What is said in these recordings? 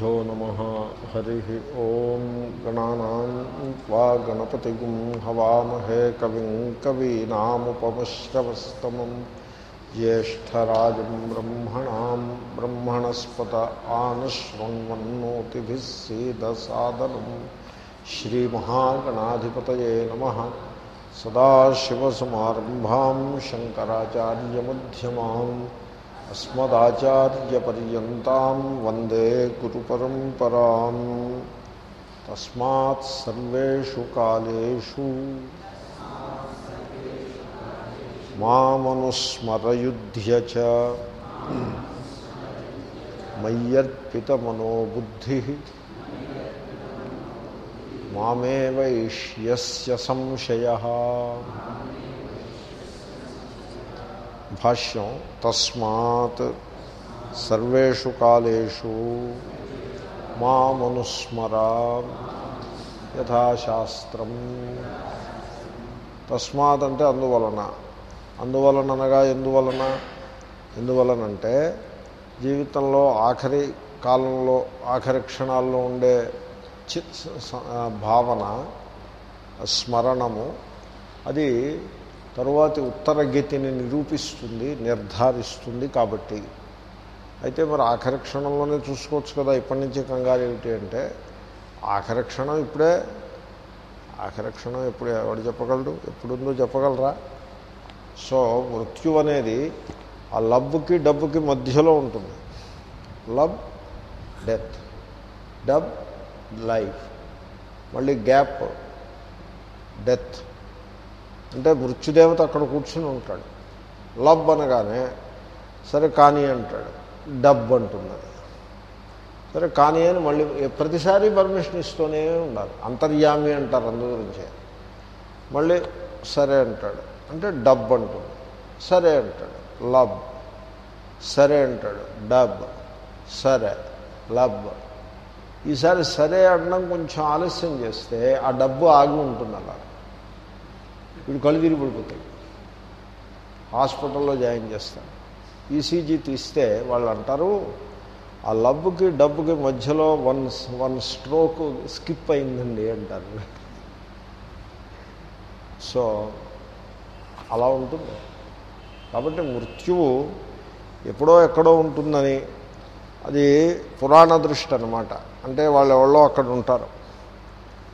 श्रीगुरुभ्यो नमः। हरिः ॐ गणानां त्वा गणपतिगुं हवामहे कविं कवीनामुपमश्रवस्तमं ज्येष्ठराजं ब्रह्मणां ब्रह्मणस्पत आनश्वन्वन्नोतिभिः सीदसादनं श्रीमहागणाधिपतये नमः। सदाशिवसमारम्भां शङ्कराचार्यमध्यमाम्। अस्मदाचार्यपर्यन्तां वंदे गुरुपरम्पराम्। तस्मात् सर्वेषु कालेषु मामनुस्मरयुध्य च मय्यर्पितमनोबुद्धिः। मामेवैष्यस्य संशयः। భాష్యం తస్మాత్ సర్వేషు కాలేషు మామనుస్మర యథాశాస్త్రం. తస్మాత్ అంటే అందువలన. అందువలన అనగా ఎందువలన? ఎందువలనంటే జీవితంలో ఆఖరి కాలంలో ఆఖరి క్షణాల్లో ఉండే చిత్ భావన స్మరణము అది తరువాతి ఉత్తరగతిని నిరూపిస్తుంది నిర్ధారిస్తుంది కాబట్టి. అయితే మరి ఆఖరి క్షణంలోనే చూసుకోవచ్చు కదా ఇప్పటి నుంచి కంగారు ఏమిటి అంటే ఆఖరి క్షణం ఇప్పుడే ఆఖరి క్షణం ఎప్పుడు ఎవడు చెప్పగలడు? ఎప్పుడుందో చెప్పగలరా? సో మృత్యు అనేది ఆ లబ్కి డబ్బుకి మధ్యలో ఉంటుంది. Lub death. Dub life. మళ్ళీ గ్యాప్ డెత్. అంటే మృత్యుదేవత అక్కడ కూర్చుని ఉంటాడు. లబ్ అనగానే సరే కానీ అంటాడు. డబ్ అంటున్నది. సరే కానీ అని మళ్ళీ ప్రతిసారి పర్మిషన్ ఇస్తూనే ఉండాలి. అంతర్యామి అంటారు అందు గురించే. మళ్ళీ సరే అంటాడు. అంటే డబ్ అంటుంది. సరే అంటాడు. లబ్. సరే అంటాడు. డబ్. సరే. లబ్. ఈసారి సరే అనడం కొంచెం ఆలస్యం చేస్తే ఆ డబ్బు ఆగి ఉంటుంది అలా వీడు కళ్ళు తిరిగి పడిపోతాడు హాస్పిటల్లో జాయిన్ చేస్తాను ఈసీజీ తీస్తే వాళ్ళు అంటారు ఆ లబ్కి డబ్బుకి మధ్యలో వన్ వన్ స్ట్రోక్ స్కిప్ అయిందండి అంటారు. సో అలా ఉంటుంది. కాబట్టి మృత్యువు ఎప్పుడో ఎక్కడో ఉంటుందని అది పురాణ దృష్టి అనమాట అంటే వాళ్ళు ఎవరో అక్కడ ఉంటారు.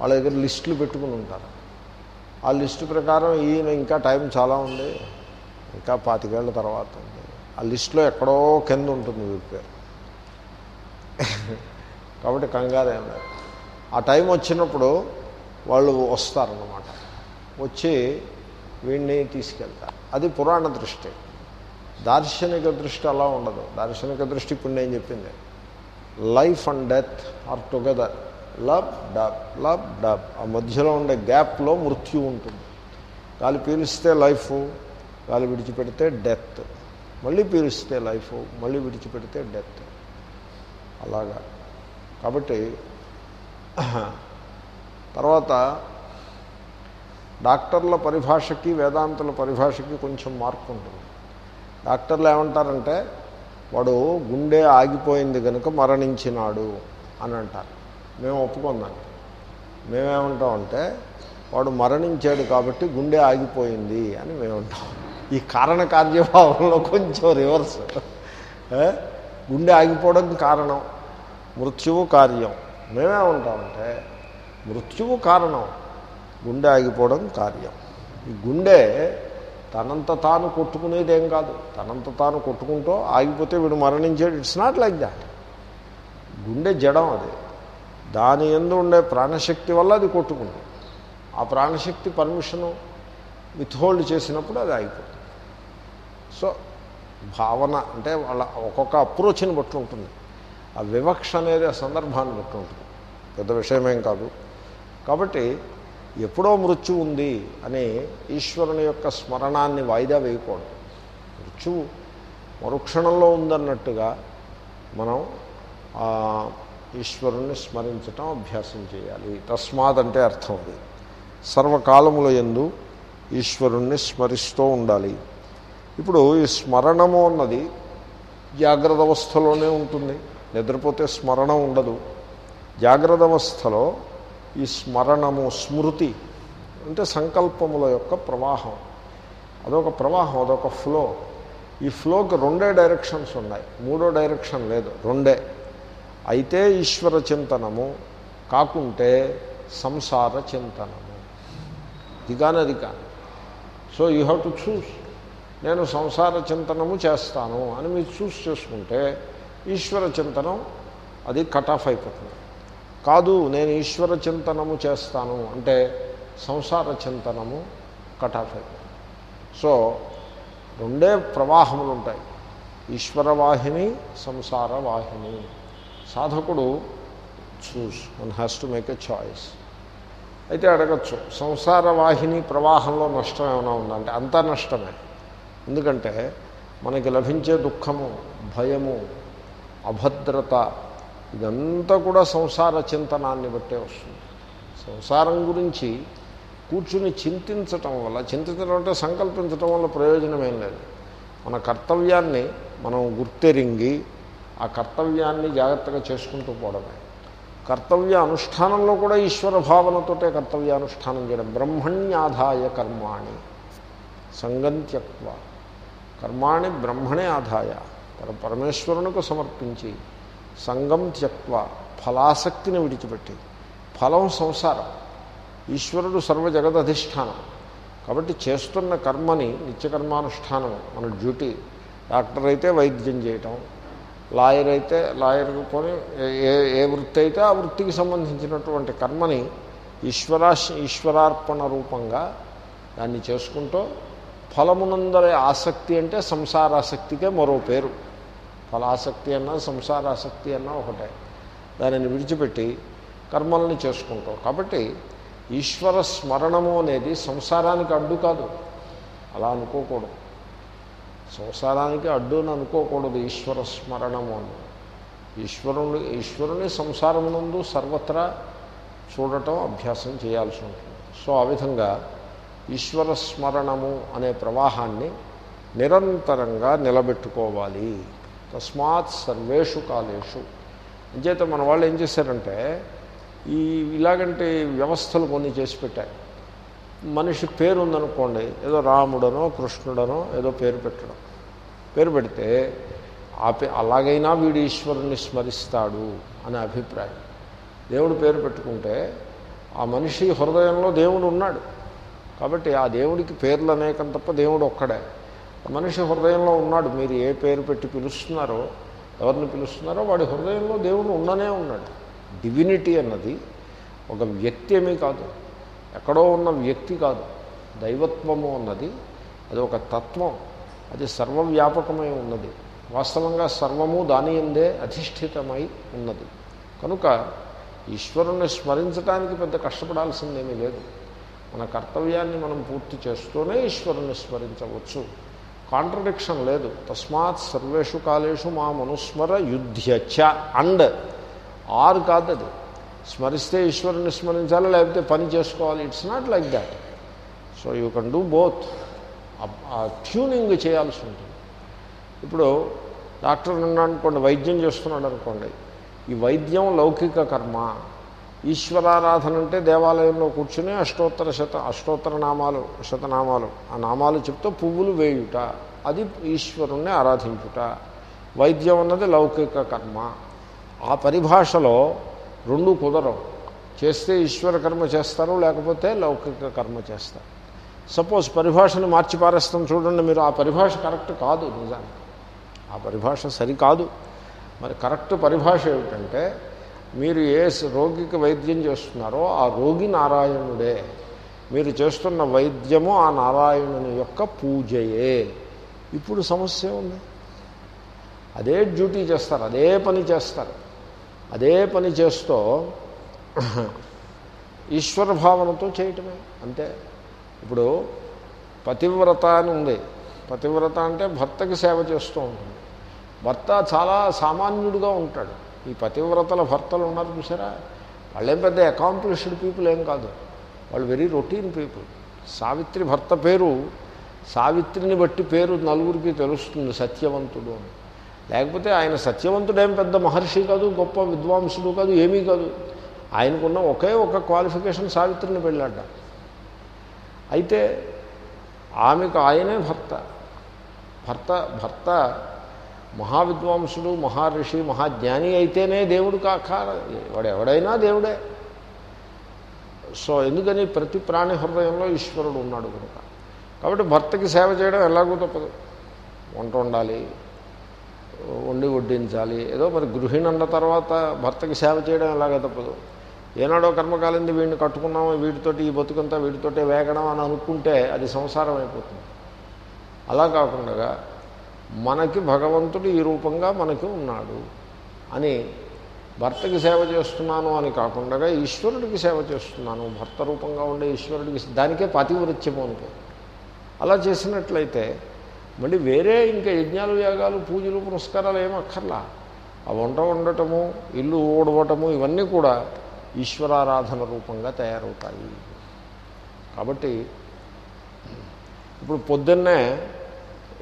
వాళ్ళ దగ్గర లిస్టులు పెట్టుకుని ఉంటారు. ఆ లిస్టు ప్రకారం ఈయన ఇంకా టైం చాలా ఉంది. ఇంకా పాతికేళ్ళ తర్వాత ఉంది. ఆ లిస్టులో ఎక్కడో కింద ఉంటుంది వీరి పేరు. కాబట్టి కంగారు లేదు. ఆ టైం వచ్చినప్పుడు వాళ్ళు వస్తారన్నమాట. వచ్చి వీడిని తీసుకెళ్తారు. అది పురాణ దృష్టి. దార్శనిక దృష్టి అలా ఉండదు. దార్శనిక దృష్టి ఇప్పుడు నేను చెప్పింది. Life and death are together lub dub lub dub. ఆ మధ్యలో ఉండే గ్యాప్లో మృత్యు ఉంటుంది. గాలి పీలిస్తే లైఫ్ గాలి విడిచిపెడితే డెత్. మళ్ళీ పీలిస్తే లైఫ్ మళ్ళీ విడిచిపెడితే డెత్. అలాగా. కాబట్టి తర్వాత డాక్టర్ల పరిభాషకి వేదాంతుల పరిభాషకి కొంచెం మార్పు ఉంటుంది. డాక్టర్లు ఏమంటారంటే వాడు గుండె ఆగిపోయింది కనుక మరణించినాడు అని అంటారు. మేము ఒప్పుకున్నాం. మేమేమంటామంటే వాడు మరణించాడు కాబట్టి గుండె ఆగిపోయింది అని మేమంటాం. ఈ కారణ కార్యభావంలో కొంచెం రివర్స్. గుండె ఆగిపోవడం కారణం మృత్యువు కార్యం. మేమేమంటామంటే మృత్యువు కారణం గుండె ఆగిపోవడం కార్యం. ఈ గుండె తనంత తాను కొట్టుకునేదేం కాదు. తనంత తాను కొట్టుకుంటూ ఆగిపోతే వీడు మరణించాడు. ఇట్స్ నాట్ లైక్ దాట్ గుండె జడం అది. దాని ఎందు ఉండే ప్రాణశక్తి వల్ల అది కొట్టుకుంటుంది. ఆ ప్రాణశక్తి పర్మిషను విత్హోల్డ్ చేసినప్పుడు అది అయిపోతుంది సో భావన అంటే వాళ్ళ ఒక్కొక్క అప్రోచ్ని బట్టి ఉంటుంది. ఆ వివక్ష అనేది ఆ సందర్భాన్ని బట్టి ఉంటుంది. పెద్ద విషయమేం కాదు. కాబట్టి ఎప్పుడో మృత్యు ఉంది అని ఈశ్వరుని యొక్క స్మరణాన్ని వాయిదా వేయకూడదు. మృత్యువు మరుక్షణంలో ఉందన్నట్టుగా మనం ఈశ్వరుణ్ణి స్మరించటం అభ్యాసం చేయాలి. తస్మాత్ అంటే అర్థం అది. సర్వకాలముల ఎందు ఈశ్వరుణ్ణి స్మరిస్తూ ఉండాలి. ఇప్పుడు ఈ స్మరణము అన్నది జాగ్రత్త అవస్థలోనే ఉంటుంది. నిద్రపోతే స్మరణ ఉండదు. జాగ్రత్త అవస్థలో ఈ స్మరణము స్మృతి అంటే సంకల్పముల యొక్క ప్రవాహం. అదొక ప్రవాహం అదొక ఫ్లో. ఈ ఫ్లోకి రెండే డైరెక్షన్స్ ఉన్నాయి. మూడో డైరెక్షన్ లేదు రెండే. అయితే ఈశ్వర చింతనము కాకుంటే సంసార చింతనము. ఇది కానీ అది కానీ so you have to choose. నేను సంసార చింతనము చేస్తాను అని మీరు చూస్ చేసుకుంటే ఈశ్వర చింతనం అది కట్ ఆఫ్ అయిపోతుంది. కాదు నేను ఈశ్వర చింతనము చేస్తాను అంటే సంసార చింతనము కట్ ఆఫ్ అయిపోతుంది. సో రెండే ప్రవాహములు ఉంటాయి. ఈశ్వర వాహిని సంసార వాహిని. సాధకుడు choose one has to make a choice. అయితే అడగచ్చు సంసార వాహిని ప్రవాహంలో నష్టం ఏమైనా ఉందంటే అంతా నష్టమే. ఎందుకంటే మనకి లభించే దుఃఖము భయము అభద్రత ఇదంతా కూడా సంసార చింతనాన్ని బట్టే వస్తుంది. సంసారం గురించి కూర్చుని చింతించటం వల్ల చింతించడం అంటే సంకల్పించటం వల్ల ప్రయోజనమేం లేదు. మన కర్తవ్యాన్ని మనం గుర్తెరింగి ఆ కర్తవ్యాన్ని జాగ్రత్తగా చేసుకుంటూ పోవడమే. కర్తవ్య అనుష్ఠానంలో కూడా ఈశ్వర భావనతోటే కర్తవ్యానుష్ఠానం చేయడం. బ్రహ్మణ్యాధాయ కర్మాణి సంగంత్యత్వ కర్మాణి బ్రహ్మణే ఆదాయ పరమేశ్వరునికి సమర్పించి సంగం త్యక్వ ఫలాసక్తిని విడిచిపెట్టి. ఫలం సంసారం. ఈశ్వరుడు సర్వ జగదధిష్టానం. కాబట్టి చేస్తున్న కర్మని నిత్యకర్మానుష్ఠానం మన డ్యూటీ. డాక్టర్ అయితే వైద్యం చేయటం లాయర్ అయితే లాయర్ కొని ఏ ఏ వృత్తి అయితే ఆ వృత్తికి సంబంధించినటువంటి కర్మని ఈశ్వరా ఈశ్వరార్పణ రూపంగా దాన్ని చేసుకుంటూ ఫలమునందరే ఆసక్తి అంటే సంసారాసక్తికే మరో పేరు. ఫలాసక్తి అన్నా సంసారాసక్తి అన్నా ఒకటే. దానిని విడిచిపెట్టి కర్మల్ని చేసుకుంటాం. కాబట్టి ఈశ్వర స్మరణము అనేది సంసారానికి అడ్డు కాదు. అలా అనుకోకూడదు. సంసారానికి అడ్డుని అనుకోకూడదు ఈశ్వర స్మరణము అని. ఈశ్వరుని ఈశ్వరుని సంసారమునందు సర్వత్రా చూడటం అభ్యాసం చేయాల్సి ఉంటుంది. సో ఆ విధంగా ఈశ్వర స్మరణము అనే ప్రవాహాన్ని నిరంతరంగా నిలబెట్టుకోవాలి. తస్మాత్ సర్వేషు కాలేషు. అంచేత మన వాళ్ళు ఏం చేశారంటే ఈ ఇలాగంటే వ్యవస్థలు కొన్ని చేసి పెట్టారు. మనిషి పేరు ఉందనుకోండి ఏదో రాముడనో కృష్ణుడనో ఏదో పేరు పెట్టడం. పేరు పెడితే ఆ పే అలాగైనా వీడు ఈశ్వరుణ్ణి స్మరిస్తాడు అనే అభిప్రాయం. దేవుడు పేరు పెట్టుకుంటే ఆ మనిషి హృదయంలో దేవుడు ఉన్నాడు. కాబట్టి ఆ దేవుడికి పేర్లు అనేకం తప్ప దేవుడు ఒక్కడే. మనిషి హృదయంలో ఉన్నాడు. మీరు ఏ పేరు పెట్టి పిలుస్తున్నారో ఎవరిని పిలుస్తున్నారో వాడి హృదయంలో దేవుడు ఉండనే ఉన్నాడు. డివినిటీ అన్నది ఒక వ్యక్తి ఏమీ కాదు. ఎక్కడో ఉన్న వ్యక్తి కాదు. దైవత్వము అన్నది అది ఒక తత్వం. అది సర్వవ్యాపకమై ఉన్నది. వాస్తవంగా సర్వము దాని ఎందే అధిష్ఠితమై ఉన్నది. కనుక ఈశ్వరుణ్ణి స్మరించడానికి పెద్ద కష్టపడాల్సిందేమీ లేదు. మన కర్తవ్యాన్ని మనం పూర్తి చేస్తూనే ఈశ్వరుణ్ణి స్మరించవచ్చు. కాంట్రడిక్షన్ లేదు. తస్మాత్ సర్వేషు కాలేషు మా మనుస్మర యుద్ధ్యచ అండ్. ఆరు కాదు అది స్మరిస్తే ఈశ్వరుని స్మరించాలి? లేకపోతే పని చేసుకోవాలి. It's not like that so you can do both ఆ ట్యూనింగ్ చేయాల్సి ఉంటుంది. ఇప్పుడు డాక్టర్ నిన్న అనుకోండి వైద్యం చేస్తున్నాడు అనుకోండి. ఈ వైద్యం లౌకిక కర్మ. ఈశ్వరారాధన అంటే దేవాలయంలో కూర్చుని అష్టోత్తర శత అష్టోత్తర నామాలు శతనామాలు. ఆ నామాలు చెప్తూ పువ్వులు వేయుట. అది ఈశ్వరుణ్ణి ఆరాధించుట. వైద్యం అన్నది లౌకిక కర్మ. ఆ పరిభాషలో రెండు కుదరవు. చేస్తే ఈశ్వర కర్మ చేస్తారు లేకపోతే లౌకిక కర్మ చేస్తారు. సపోజ్ పరిభాషను మార్చి పారేస్తాం చూడండి మీరు ఆ పరిభాష కరెక్ట్ కాదు నిజానికి. ఆ పరిభాష సరికాదు. మరి కరెక్ట్ పరిభాష ఏమిటంటే మీరు ఏ రోగికి వైద్యం చేస్తున్నారో ఆ రోగి నారాయణుడే. మీరు చేస్తున్న వైద్యము ఆ నారాయణుని యొక్క పూజయే. ఇప్పుడు సమస్య ఉంది అదే డ్యూటీ చేస్తారు అదే పని చేస్తారు. అదే పని చేస్తూ ఈశ్వర భావనతో చేయటమే అంతే. ఇప్పుడు పతివ్రత అని ఉంది. పతివ్రత అంటే భర్తకి సేవ చేస్తూ ఉంటుంది. భర్త చాలా సామాన్యుడిగా ఉంటాడు. ఈ పతివ్రతల భర్తలు ఉన్నారు చూసారా? వాళ్ళేం పెద్ద అకాంప్లిష్డ్ పీపుల్ ఏం కాదు. వాళ్ళు వెరీ రొటీన్ పీపుల్ సావిత్రి భర్త పేరు సావిత్రిని బట్టి పేరు నలుగురికి తెలుస్తుంది సత్యవంతుడు అని. లేకపోతే ఆయన సత్యవంతుడేం పెద్ద మహర్షి కాదు గొప్ప విద్వాంసుడు కాదు ఏమీ కాదు. ఆయనకున్న ఒకే ఒక క్వాలిఫికేషన్ సావిత్రిని పెళ్ళాడ అయితే ఆమెకు ఆయనే భర్త. భర్త భర్త మహావిద్వాంసుడు మహర్షి మహాజ్ఞాని అయితేనే దేవుడు కాక వాడు ఎవడైనా దేవుడే. సో ఎందుకని ప్రతి ప్రాణి హృదయంలో ఈశ్వరుడు ఉన్నాడు కనుక. కాబట్టి భర్తకి సేవ చేయడం ఎలాగో తప్పదు. వంట ఉండాలి వండి వడ్డించాలి. ఏదో మరి గృహిణి అన్న తర్వాత భర్తకి సేవ చేయడం ఎలాగే తప్పదు. ఏనాడో కర్మకాలింది వీడిని కట్టుకున్నాము వీటితోటి ఈ బతుకంతా వీటితోటే వేగడం అని అనుకుంటే అది సంసారం అయిపోతుంది. అలా కాకుండా మనకి భగవంతుడు ఈ రూపంగా మనకి ఉన్నాడు అని భర్తకి సేవ చేస్తున్నాను అని కాకుండా ఈశ్వరుడికి సేవ చేస్తున్నాను. భర్త రూపంగా ఉండే ఈశ్వరుడికి దానికే పతివృత్యము అనుకో అలా చేసినట్లయితే మళ్ళీ వేరే ఇంకా యజ్ఞాలు యాగాలు పూజలు పురస్కారాలు ఏమక్కర్లా ఆ వంట వండటము ఇల్లు ఊడవటము ఇవన్నీ కూడా ఈశ్వరారాధన రూపంగా తయారవుతాయి. కాబట్టి ఇప్పుడు పొద్దున్నే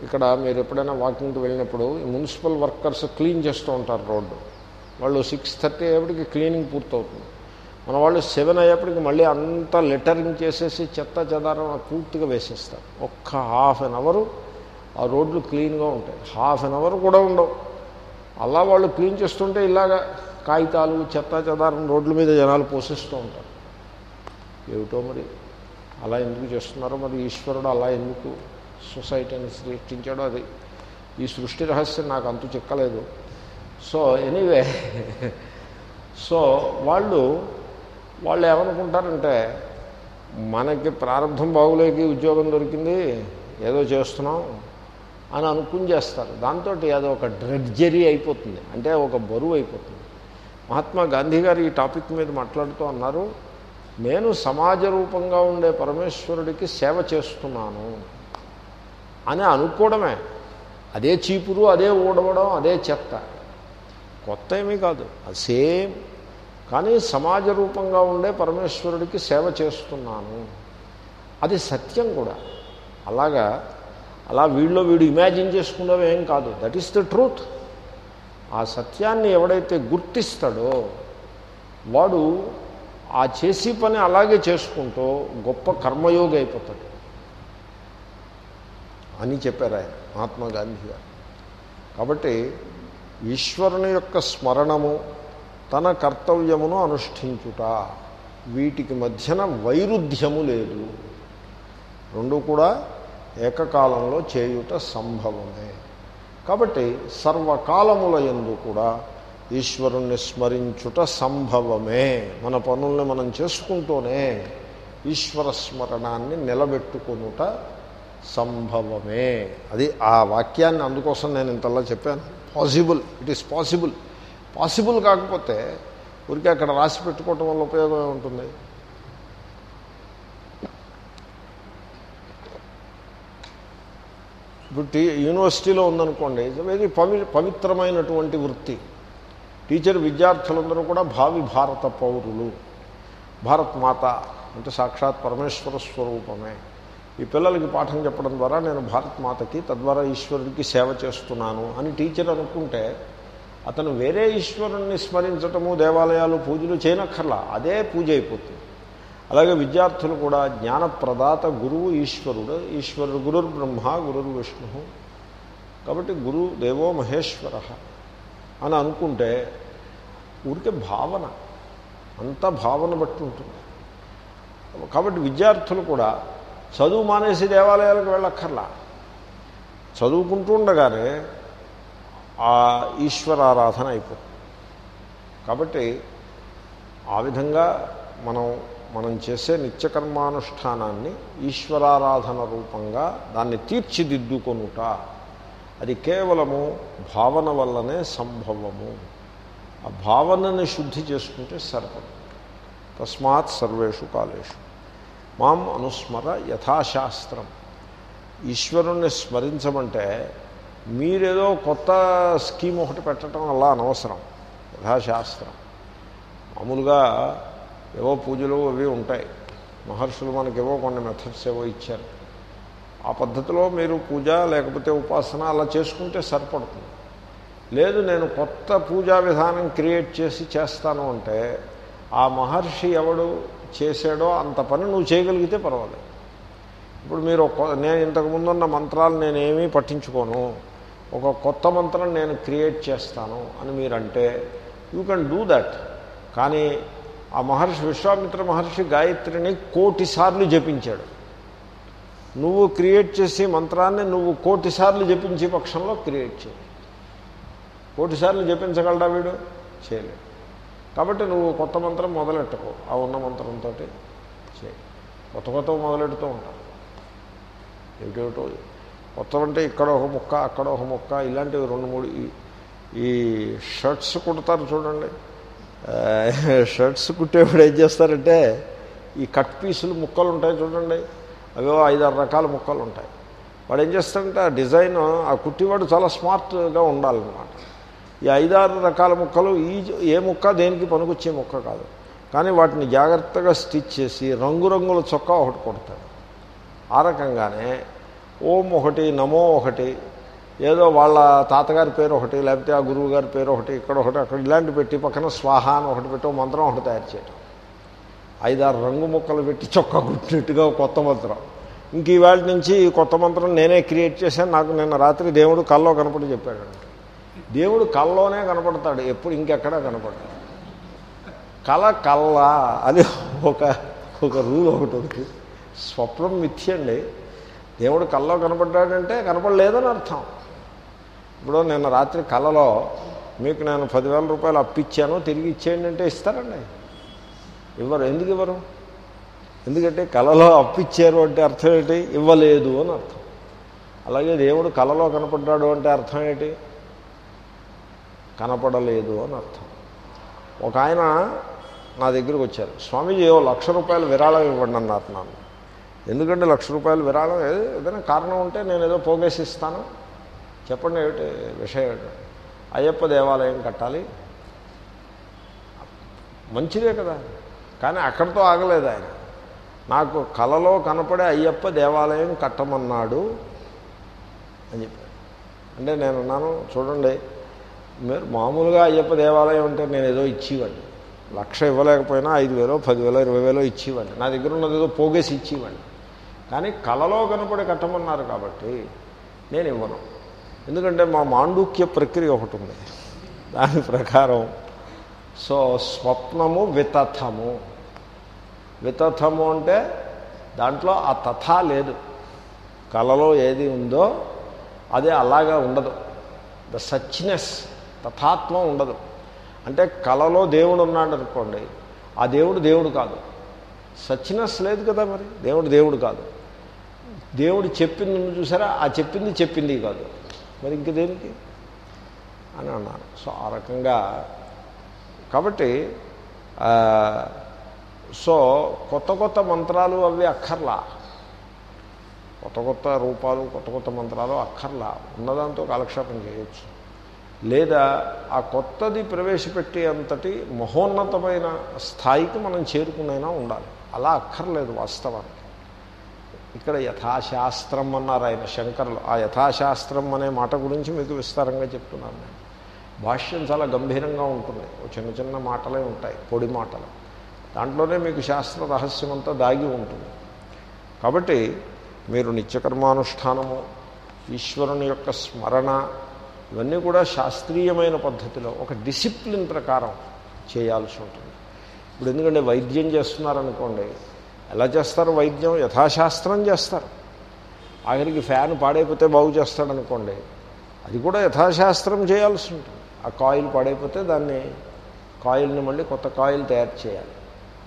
ఇక్కడ మీరు ఎప్పుడైనా వాకింగ్కి వెళ్ళినప్పుడు మున్సిపల్ వర్కర్స్ క్లీన్ చేస్తూ ఉంటారు రోడ్డు. వాళ్ళు సిక్స్ థర్టీ అయ్యేప్పటికి క్లీనింగ్ పూర్తవుతుంది. మన వాళ్ళు సెవెన్ అయ్యేప్పటికి మళ్ళీ అంతా లెటరింగ్ చేసేసి చెత్త చెదారం పూర్తిగా వేసేస్తారు. ఒక్క హాఫ్ అన్ అవరు ఆ రోడ్లు క్లీన్గా ఉంటాయి. హాఫ్ అన్ అవర్ కూడా ఉండవు. అలా వాళ్ళు క్లీన్ చేస్తుంటే ఇలాగా కాగితాలు చెత్త చెదారం రోడ్ల మీద జనాలు పోషిస్తూ ఉంటారు. ఏమిటో మరి? అలా ఎందుకు చేస్తున్నారో మరి ఈశ్వరుడు అలా ఎందుకు సొసైటీని సృష్టించాడో అది. ఈ సృష్టి రహస్యం నాకు అంతు చిక్కలేదు. So anyway. సో వాళ్ళు వాళ్ళు ఏమనుకుంటారంటే మనకి ప్రారంభం బాగులేకి ఉద్యోగం దొరికింది ఏదో చేస్తున్నాం. అని అనుకుని చేస్తారు. దాంతో అది ఒక డ్రెడ్జరీ అయిపోతుంది. అంటే ఒక బరువు అయిపోతుంది. మహాత్మా గాంధీ గారు ఈ టాపిక్ మీద మాట్లాడుతూ అన్నారు నేను సమాజ రూపంగా ఉండే పరమేశ్వరుడికి సేవ చేస్తున్నాను అని అనుకోవడమే. అదే చీపురు అదే ఊడవడం అదే చెత్త. కొత్త ఏమీ కాదు. అది సేమ్. కానీ సమాజ రూపంగా ఉండే పరమేశ్వరుడికి సేవ చేస్తున్నాను. అది సత్యం కూడా. అలాగా అలా వీళ్ళో వీడు ఇమాజిన్ చేసుకున్నవి ఏం కాదు. దట్ ఈస్ ద ట్రూత్ ఆ సత్యాన్ని ఎవడైతే గుర్తిస్తాడో వాడు ఆ చేసి పని అలాగే చేసుకుంటూ గొప్ప కర్మయోగి అయిపోతాడు. అని చెప్పారు ఆయన మహాత్మా గాంధీ గారు. కాబట్టి ఈశ్వరుని యొక్క స్మరణము తన కర్తవ్యమును అనుష్ఠించుట వీటికి మధ్యన వైరుధ్యము లేదు. రెండు కూడా ఏకకాలంలో చేయుట సంభవమే. కాబట్టి సర్వకాలముల ఎందు కూడా ఈశ్వరుణ్ణి స్మరించుట సంభవమే. మన పనుల్ని మనం చేసుకుంటూనే ఈశ్వర స్మరణాన్ని నిలబెట్టుకునుట సంభవమే. అది ఆ వాక్యాన్ని అందుకోసం నేను ఇంతలా చెప్పాను. Possible it is possible. Possible కాకపోతే ఊరికే అక్కడ రాసి పెట్టుకోవటం వల్ల ఉపయోగం ఉంటుంది ఇప్పుడు టీ యూనివర్సిటీలో ఉందనుకోండి వెరీ పవి పవిత్రమైనటువంటి వృత్తి. టీచర్ విద్యార్థులందరూ కూడా భావి భారత పౌరులు. భారత్ మాత అంటే సాక్షాత్ పరమేశ్వర స్వరూపమే. ఈ పిల్లలకి పాఠం చెప్పడం ద్వారా నేను భారత్ మాతకి తద్వారా ఈశ్వరుడికి సేవ చేస్తున్నాను అని టీచర్ అనుకుంటే అతను వేరే ఈశ్వరుణ్ణి స్మరించటము దేవాలయాలు పూజలు చేయనక్కర్లా అదే పూజ అయిపోతుంది. అలాగే విద్యార్థులు కూడా జ్ఞానప్రదాత గురువు ఈశ్వరుడు ఈశ్వరుడు గురుర్ బ్రహ్మ గురుర్ విష్ణు. కాబట్టి గురు దేవో మహేశ్వర అని అనుకుంటే ఊరికే భావన అంతా భావన బట్టి ఉంటుంది. కాబట్టి విద్యార్థులు కూడా చదువు మానేసి దేవాలయాలకు వెళ్ళక్కర్లా. చదువుకుంటూ ఉండగానే ఆ ఈశ్వరారాధన అయిపోతుంది. కాబట్టి ఆ విధంగా మనం మనం చేసే నిత్యకర్మానుష్ఠానాన్ని ఈశ్వరారాధన రూపంగా దాన్ని తీర్చిదిద్దుకొనుట. అది కేవలము భావన వల్లనే సంభవము. ఆ భావనని శుద్ధి చేసుకుంటే సర్వం. తస్మాత్ సర్వేషు కాలేషు. మాం అనుస్మర యథాశాస్త్రం. ఈశ్వరుణ్ణి స్మరించమంటే మీరేదో కొత్త స్కీమ్ ఒకటి పెట్టడం అలా అనవసరం. యథాశాస్త్రం. మామూలుగా ఏవో పూజలు అవి ఉంటాయి. మహర్షులు మనకేవో కొన్ని మెథడ్స్ ఏవో ఇచ్చారు. ఆ పద్ధతిలో మీరు పూజ లేకపోతే ఉపాసన అలా చేసుకుంటే సరిపడుతుంది. లేదు నేను కొత్త పూజా విధానం క్రియేట్ చేసి చేస్తాను అంటే ఆ మహర్షి ఎవడు చేశాడో అంత పని నువ్వు చేయగలిగితే పర్వాలేదు. ఇప్పుడు మీరు నేను ఇంతకుముందు ఉన్న మంత్రాలు నేనేమీ పట్టించుకోను. ఒక కొత్త మంత్రం నేను క్రియేట్ చేస్తాను అని మీరంటే యూ కెన్ డూ దట్. కానీ ఆ మహర్షి విశ్వామిత్ర మహర్షి గాయత్రిని కోటిసార్లు జపించాడు. నువ్వు క్రియేట్ చేసే మంత్రాన్ని నువ్వు కోటి సార్లు జపించే పక్షంలో క్రియేట్ చేయి. కోటిసార్లు జపించగలడా వీడు? చేయలేడు కాబట్టి నువ్వు కొత్త మంత్రం మొదలెట్టుకో ఆ ఉన్న మంత్రంతో చేయి. కొత్త కొత్త మొదలెడుతూ ఉంటావు. ఏమిటేమిటో కొత్త అంటే ఇక్కడ ఒక ముక్క అక్కడ ఒక ముక్క ఇలాంటివి రెండు మూడు ఈ- షర్ట్స్ కుడతారు చూడండి. షర్ట్స్ కుట్టేప్పుడు ఏం చేస్తారంటే ఈ కట్ పీసులు ముక్కలు ఉంటాయి చూడండి. అవో ఐదారు రకాల ముక్కలు ఉంటాయి. వాడు ఏం చేస్తాడంటే ఆ డిజైన్ ఆ కుట్టివాడు చాలా స్మార్ట్గా ఉండాలన్నమాట. ఈ ఐదారు రకాల ముక్కలు ఈ ఏ ముక్క దేనికి పనికొచ్చే ముక్క కాదు. కానీ వాటిని జాగ్రత్తగా స్టిచ్ చేసి రంగురంగుల చొక్కా ఒకటి కొడతాడు. ఆ రకంగానే ఓం ఒకటి నమో ఒకటి ఏదో వాళ్ళ తాతగారి పేరు ఒకటి లేకపోతే ఆ గురువు గారి పేరు ఒకటి ఇక్కడ ఒకటి అక్కడ ఇలాంటి పెట్టి పక్కన స్వాహ అని ఒకటి పెట్టి మంత్రం ఒకటి తయారు చేయటం. ఐదారు రంగు ముక్కలు పెట్టి చొక్కా కుట్టినట్టుగా కొత్త మంత్రం. ఇంక ఇవాళ నుంచి కొత్త మంత్రం నేనే క్రియేట్ చేశాను. నాకు నిన్న రాత్రి దేవుడు కల్లో కనపడి చెప్పాడు. దేవుడు కల్లోనే కనపడతాడు. ఎప్పుడు ఇంకెక్కడా కనపడతాడు కళ కళ్ళ అని ఒక ఒక రూల్ ఒకటి ఉంది. స్వప్నం మిథ్యండి. దేవుడు కల్లో కనపడ్డాడంటే కనపడలేదని అర్థం. ఇప్పుడు నిన్న రాత్రి కళలో మీకు నేను పదివేల రూపాయలు అప్పిచ్చాను తిరిగి ఇచ్చేయండి అంటే ఇస్తారండి. ఇవ్వరు. ఎందుకు ఇవ్వరు? ఎందుకంటే కళలో అప్పిచ్చారు అంటే అర్థం ఏంటి? ఇవ్వలేదు అని అర్థం. అలాగే దేవుడు కళలో కనపడ్డాడు అంటే అర్థం ఏంటి? కనపడలేదు అని అర్థం. ఒక ఆయన నా దగ్గరికి వచ్చారు. స్వామీజీ ఓ లక్ష రూపాయలు విరాళం ఇవ్వండి అన్నారు నన్ను. ఎందుకంటే లక్ష రూపాయలు విరాళం ఏదైనా కారణం ఉంటే నేను ఏదో పోగేసిస్తాను. చెప్పండి ఏమిటి విషయం ఏమిటి? అయ్యప్ప దేవాలయం కట్టాలి. మంచిదే కదా. కానీ అక్కడితో ఆగలేదు ఆయన. నాకు కలలో కనపడే అయ్యప్ప దేవాలయం కట్టమన్నాడు అని చెప్పాడు అంటే నేను అన్నాను చూడండి మీరు మామూలుగా అయ్యప్ప దేవాలయం అంటే నేను ఏదో ఇచ్చేవాడిని. లక్ష ఇవ్వలేకపోయినా ఐదు వేలో పదివేలో ఇరవై వేలో ఇచ్చేవాడిని. నా దగ్గర ఉన్నది ఏదో పోగేసి ఇచ్చేవాడిని. కానీ కలలో కనపడి కట్టమన్నారు కాబట్టి నేను ఇవ్వను. ఎందుకంటే మా మాండూక్య ప్రక్రియ ఒకటి ఉంది. దాని ప్రకారం సో స్వప్నము వితథము. వితథము అంటే దాంట్లో ఆ తథ లేదు. కళలో ఏది ఉందో అది అలాగా ఉండదు. ద సచ్నెస్ తథాత్మం ఉండదు. అంటే కళలో దేవుడు ఉన్నాడు అనుకోండి ఆ దేవుడు దేవుడు కాదు. సచ్నెస్ లేదు కదా మరి? దేవుడు దేవుడు కాదు. దేవుడు చెప్పింది చూసారా? ఆ చెప్పింది చెప్పింది కాదు. మరి ఇంక దేనికి? అని అన్నాను సో ఆ రకంగా కాబట్టి సో కొత్త కొత్త మంత్రాలు అవి అక్కర్లా. కొత్త కొత్త రూపాలు కొత్త కొత్త మంత్రాలు అక్కర్లా. ఉన్నదాంతో కాలక్షేపం చేయొచ్చు. లేదా ఆ కొత్తది ప్రవేశపెట్టే అంతటి మహోన్నతమైన స్థాయికి మనం చేరుకునైనా ఉండాలి. అలా అక్కర్లేదు వాస్తవానికి. ఇక్కడ యథాశాస్త్రం అన్నారు ఆయన శంకర్లు. ఆ యథాశాస్త్రం అనే మాట గురించి మీకు విస్తారంగా చెప్తున్నాను నేను. భాష్యం చాలా గంభీరంగా ఉంటుంది. ఓ చిన్న చిన్న మాటలే ఉంటాయి పొడి మాటలు. దాంట్లోనే మీకు శాస్త్ర రహస్యం అంతా దాగి ఉంటుంది. కాబట్టి మీరు నిత్యకర్మానుష్ఠానము ఈశ్వరుని యొక్క స్మరణ ఇవన్నీ కూడా శాస్త్రీయమైన పద్ధతిలో ఒక డిసిప్లిన్ ప్రకారం చేయాల్సి ఉంటుంది. ఇప్పుడు ఎందుకంటే వైద్యం చేస్తున్నారనుకోండి ఎలా చేస్తారు వైద్యం? యథాశాస్త్రం చేస్తారు. ఆఖరికి ఫ్యాన్ పాడైపోతే బాగు చేస్తాడనుకోండి. అది కూడా యథాశాస్త్రం చేయాల్సి ఉంటుంది. ఆ కాయిల్ పాడైపోతే దాన్ని కాయిల్ని మళ్ళీ కొత్త కాయిల్ తయారు చేయాలి.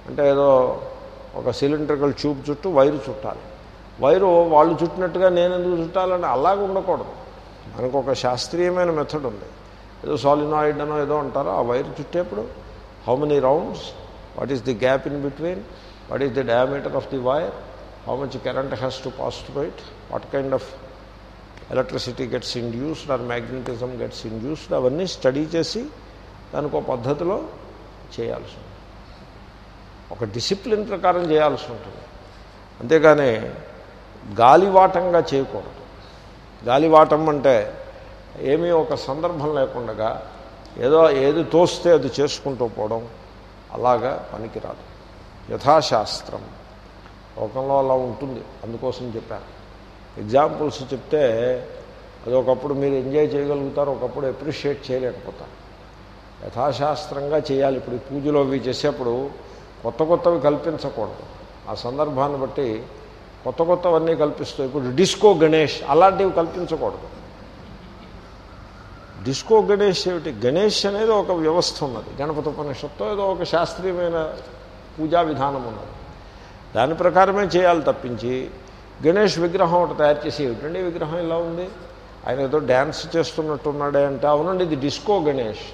అంటే ఏదో ఒక సిలిండ్రికల్ ట్యూబ్ చుట్టూ వైరు చుట్టాలి. వైరు వాళ్ళు చుట్టినట్టుగా నేను ఎందుకు చుట్టాలని అలాగ ఉండకూడదు. మనకు ఒక శాస్త్రీయమైన మెథడ్ ఉంది. ఏదో సాలినాయిడ్ అనో ఏదో అంటారో. ఆ wire చుట్టేప్పుడు how many rounds what is the gap in between what is the diameter of the wire how much current has to pass to it what kind of electricity gets induced or magnetism gets induced అవన్నీ study చేసి దానికి ఒక పద్ధతిలో చేయాల్సి ఉంటుంది. ఒక discipline ప్రకారం చేయాల్సి ఉంటుంది. అంతేగాని గాలివాటంగా చేయకూడదు. గాలివాటం అంటే ఏమీ ఒక సందర్భం లేకుండా ఏదో ఏది తోస్తే అది చేసుకుంటూ పోవడం అలాగా పనికిరాదు. యథాశాస్త్రం. లోకంలో అలా ఉంటుంది. అందుకోసం చెప్పాను ఎగ్జాంపుల్స్ చెప్తే అది ఒకప్పుడు మీరు ఎంజాయ్ చేయగలుగుతారు ఒకప్పుడు అప్రిషియేట్ చేయలేకపోతారు. యథాశాస్త్రంగా చేయాలి. ఇప్పుడు పూజలు అవి చేసేప్పుడు కొత్త కొత్తవి కల్పించకూడదు. ఆ సందర్భాన్ని బట్టి కొత్త కొత్తవన్నీ కల్పిస్తూ ఇప్పుడు డిస్కో గణేష్ అలాంటివి కల్పించకూడదు. డిస్కో గణేష్ ఏమిటి? గణేష్ అనేది ఒక వ్యవస్థ ఉన్నది. గణపతి ఉపనిషత్తు ఏదో ఒక శాస్త్రీయమైన పూజా విధానం ఉన్నది. దాని ప్రకారమే చేయాలి తప్పించి గణేష్ విగ్రహం ఒకటి తయారు చేసి ఏమిటండి విగ్రహం ఇలా ఉంది? ఆయన ఏదో డ్యాన్స్ చేస్తున్నట్టున్నాడే అంటే అవునండి ఇది డిస్కో గణేష్.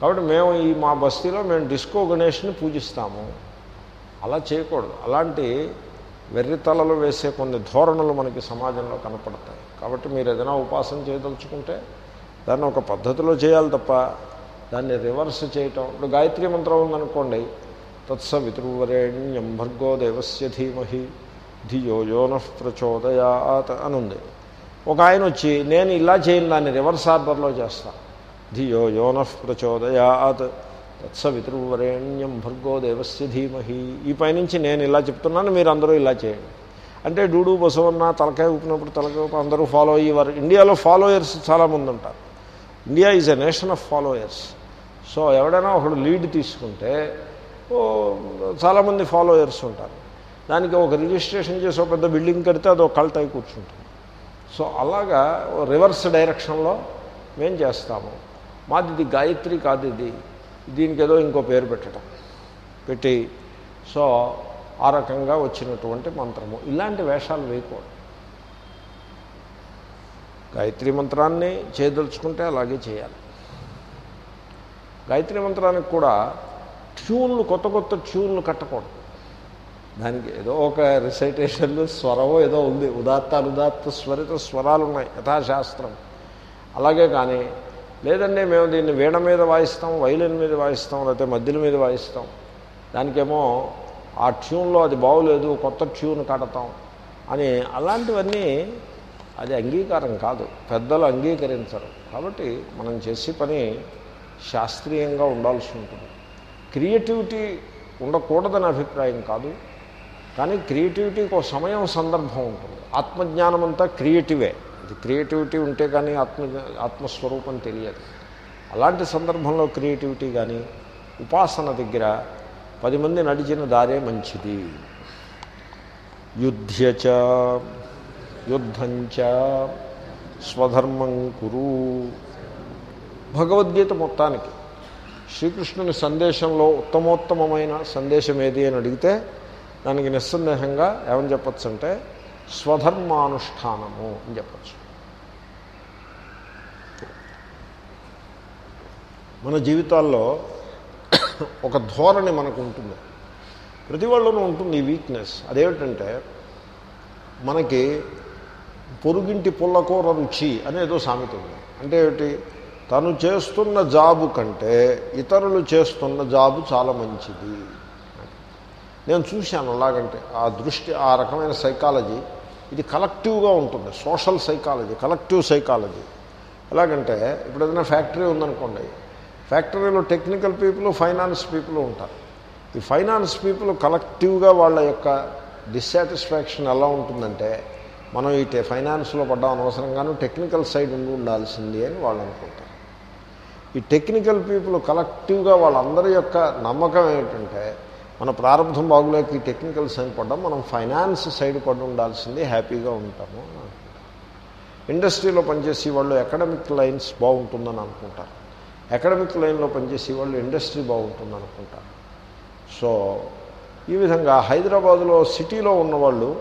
కాబట్టి మేము ఈ మా బస్తీలో మేము డిస్కో గణేష్ని పూజిస్తాము. అలా చేయకూడదు. అలాంటి వెర్రితలలు వేసే కొన్ని ధోరణులు మనకి సమాజంలో కనపడతాయి. కాబట్టి మీరు ఏదైనా ఉపాసన చేయదలుచుకుంటే దాన్ని ఒక పద్ధతిలో చేయాలి తప్ప దాన్ని రివర్స్ చేయటం. ఇప్పుడు గాయత్రి మంత్రం ఉందనుకోండి తత్సవితృవరేణ్యం భర్గో దేవస్య ధీమహి. ధియో యోన ప్రచోదయాత్ అని ఉంది ఒక ఆయన వచ్చి నేను ఇలా చేయను దాన్ని రివర్స్ ఆర్డర్లో చేస్తాను ధియో యోన ప్రచోదయాత్. తత్సవితృవరేణ్యం భర్గో దేవస్య ధీమహి. ఈ పైనుంచి నేను ఇలా చెప్తున్నాను మీరు అందరూ ఇలా చేయండి. అంటే డూడు బసవన్న తలకాయ ఊపినప్పుడు తలకాయ ఊపి అందరూ ఫాలో అయ్యేవారు ఇండియాలో ఫాలోయర్స్ చాలామంది ఉంటారు. India is a nation of followers. So ఎవడైనా ఒకడు లీడ్ తీసుకుంటే చాలామంది ఫాలోయర్స్ ఉంటారు. దానికి ఒక రిజిస్ట్రేషన్ చేసి ఒక పెద్ద బిల్డింగ్ కడితే అది ఒక కల్ట్ అయి కూర్చుంటుంది. సో అలాగా రివర్స్ డైరెక్షన్లో మేం చేస్తాము. మాది ఇది గాయత్రి కాదు ఇది దీనికి ఏదో ఇంకో పేరు పెట్టడం. పెట్టి సో ఆ రకంగా వచ్చినటువంటి మంత్రము. ఇలాంటి వేషాలు వేయకూడదు. గాయత్రి మంత్రాన్ని చేయదలుచుకుంటే అలాగే చేయాలి. గాయత్రి మంత్రానికి కూడా ట్యూన్లు కొత్త కొత్త ట్యూన్లు కట్టకూడదు. దానికి ఏదో ఒక రిసైటేషన్లు స్వరమో ఏదో ఉంది. ఉదాత్త అనుదాత్త స్వరిత స్వరాలు ఉన్నాయి. యథాశాస్త్రం. అలాగే కానీ లేదండి మేము దీన్ని వీణ మీద వాయిస్తాం వైలిన్ మీద వాయిస్తాం లేకపోతే మధ్యల మీద వాయిస్తాం. దానికేమో ఆ ట్యూన్లో అది బాగోలేదు కొత్త ట్యూన్ కడతాం అని అలాంటివన్నీ అది అంగీకారం కాదు. పెద్దలు అంగీకరించరు. కాబట్టి మనం చేసే పని శాస్త్రీయంగా ఉండాల్సి ఉంటుంది. క్రియేటివిటీ ఉండకూడదని అభిప్రాయం కాదు. కానీ క్రియేటివిటీకి ఒక సమయం సందర్భం ఉంటుంది. ఆత్మజ్ఞానం అంతా క్రియేటివే. ఇది క్రియేటివిటీ ఉంటే కానీ ఆత్మ ఆత్మస్వరూపం తెలియదు. అలాంటి సందర్భంలో క్రియేటివిటీ కానీ ఉపాసన దగ్గర పది మంది నడిచిన దారే మంచిది. యుద్ధ్యచ యుద్ధంచ స్వధర్మం కురు. భగవద్గీత మొత్తానికి శ్రీకృష్ణుని సందేశంలో ఉత్తమోత్తమైన సందేశం ఏది అని అడిగితే దానికి నిస్సందేహంగా ఏమని చెప్పచ్చు అంటే స్వధర్మానుష్ఠానము అని చెప్పచ్చు. మన జీవితాల్లో ఒక ధోరణి మనకు ఉంటుంది. ప్రతి వాళ్ళలోనూ ఉంటుంది ఈ వీక్నెస్ అదేమిటంటే మనకి పొరుగింటి పుల్లకూర రుచి అనేదో సామెత ఉంది. అంటే ఏమిటి? తను చేస్తున్న జాబు కంటే ఇతరులు చేస్తున్న జాబు చాలా మంచిది. నేను చూశాను అలాగంటే ఆ దృష్టి ఆ రకమైన సైకాలజీ ఇది కలెక్టివ్గా ఉంటుంది సోషల్ సైకాలజీ కలెక్టివ్ సైకాలజీ. ఎలాగంటే ఇప్పుడు ఏదైనా ఫ్యాక్టరీ ఉందనుకోండి ఫ్యాక్టరీలో టెక్నికల్ పీపుల్ ఫైనాన్స్ పీపుల్ ఉంటారు. ఈ ఫైనాన్స్ పీపుల్ కలెక్టివ్గా వాళ్ళ యొక్క డిస్సాటిస్ఫాక్షన్ ఎలా ఉంటుందంటే మనం ఈ ఫైనాన్స్లో పడ్డాం అనవసరంగాను టెక్నికల్ సైడ్ ఉండి ఉండాల్సింది అని వాళ్ళు అనుకుంటారు. ఈ టెక్నికల్ పీపుల్ కలెక్టివ్గా వాళ్ళందరి యొక్క నమ్మకం ఏంటంటే మన ప్రారంభం బాగులేక ఈ టెక్నికల్ సైడ్ పడ్డాం మనం ఫైనాన్స్ సైడ్ పడి ఉండాల్సింది హ్యాపీగా ఉంటాము ఇండస్ట్రీలో పనిచేసే వాళ్ళు అకాడమిక్ లైన్స్ బాగుంటుందని అనుకుంటారు. అకాడమిక్ లైన్లో పనిచేసే వాళ్ళు ఇండస్ట్రీ బాగుంటుంది అనుకుంటారు. సో ఈ విధంగా హైదరాబాదులో సిటీలో ఉన్నవాళ్ళు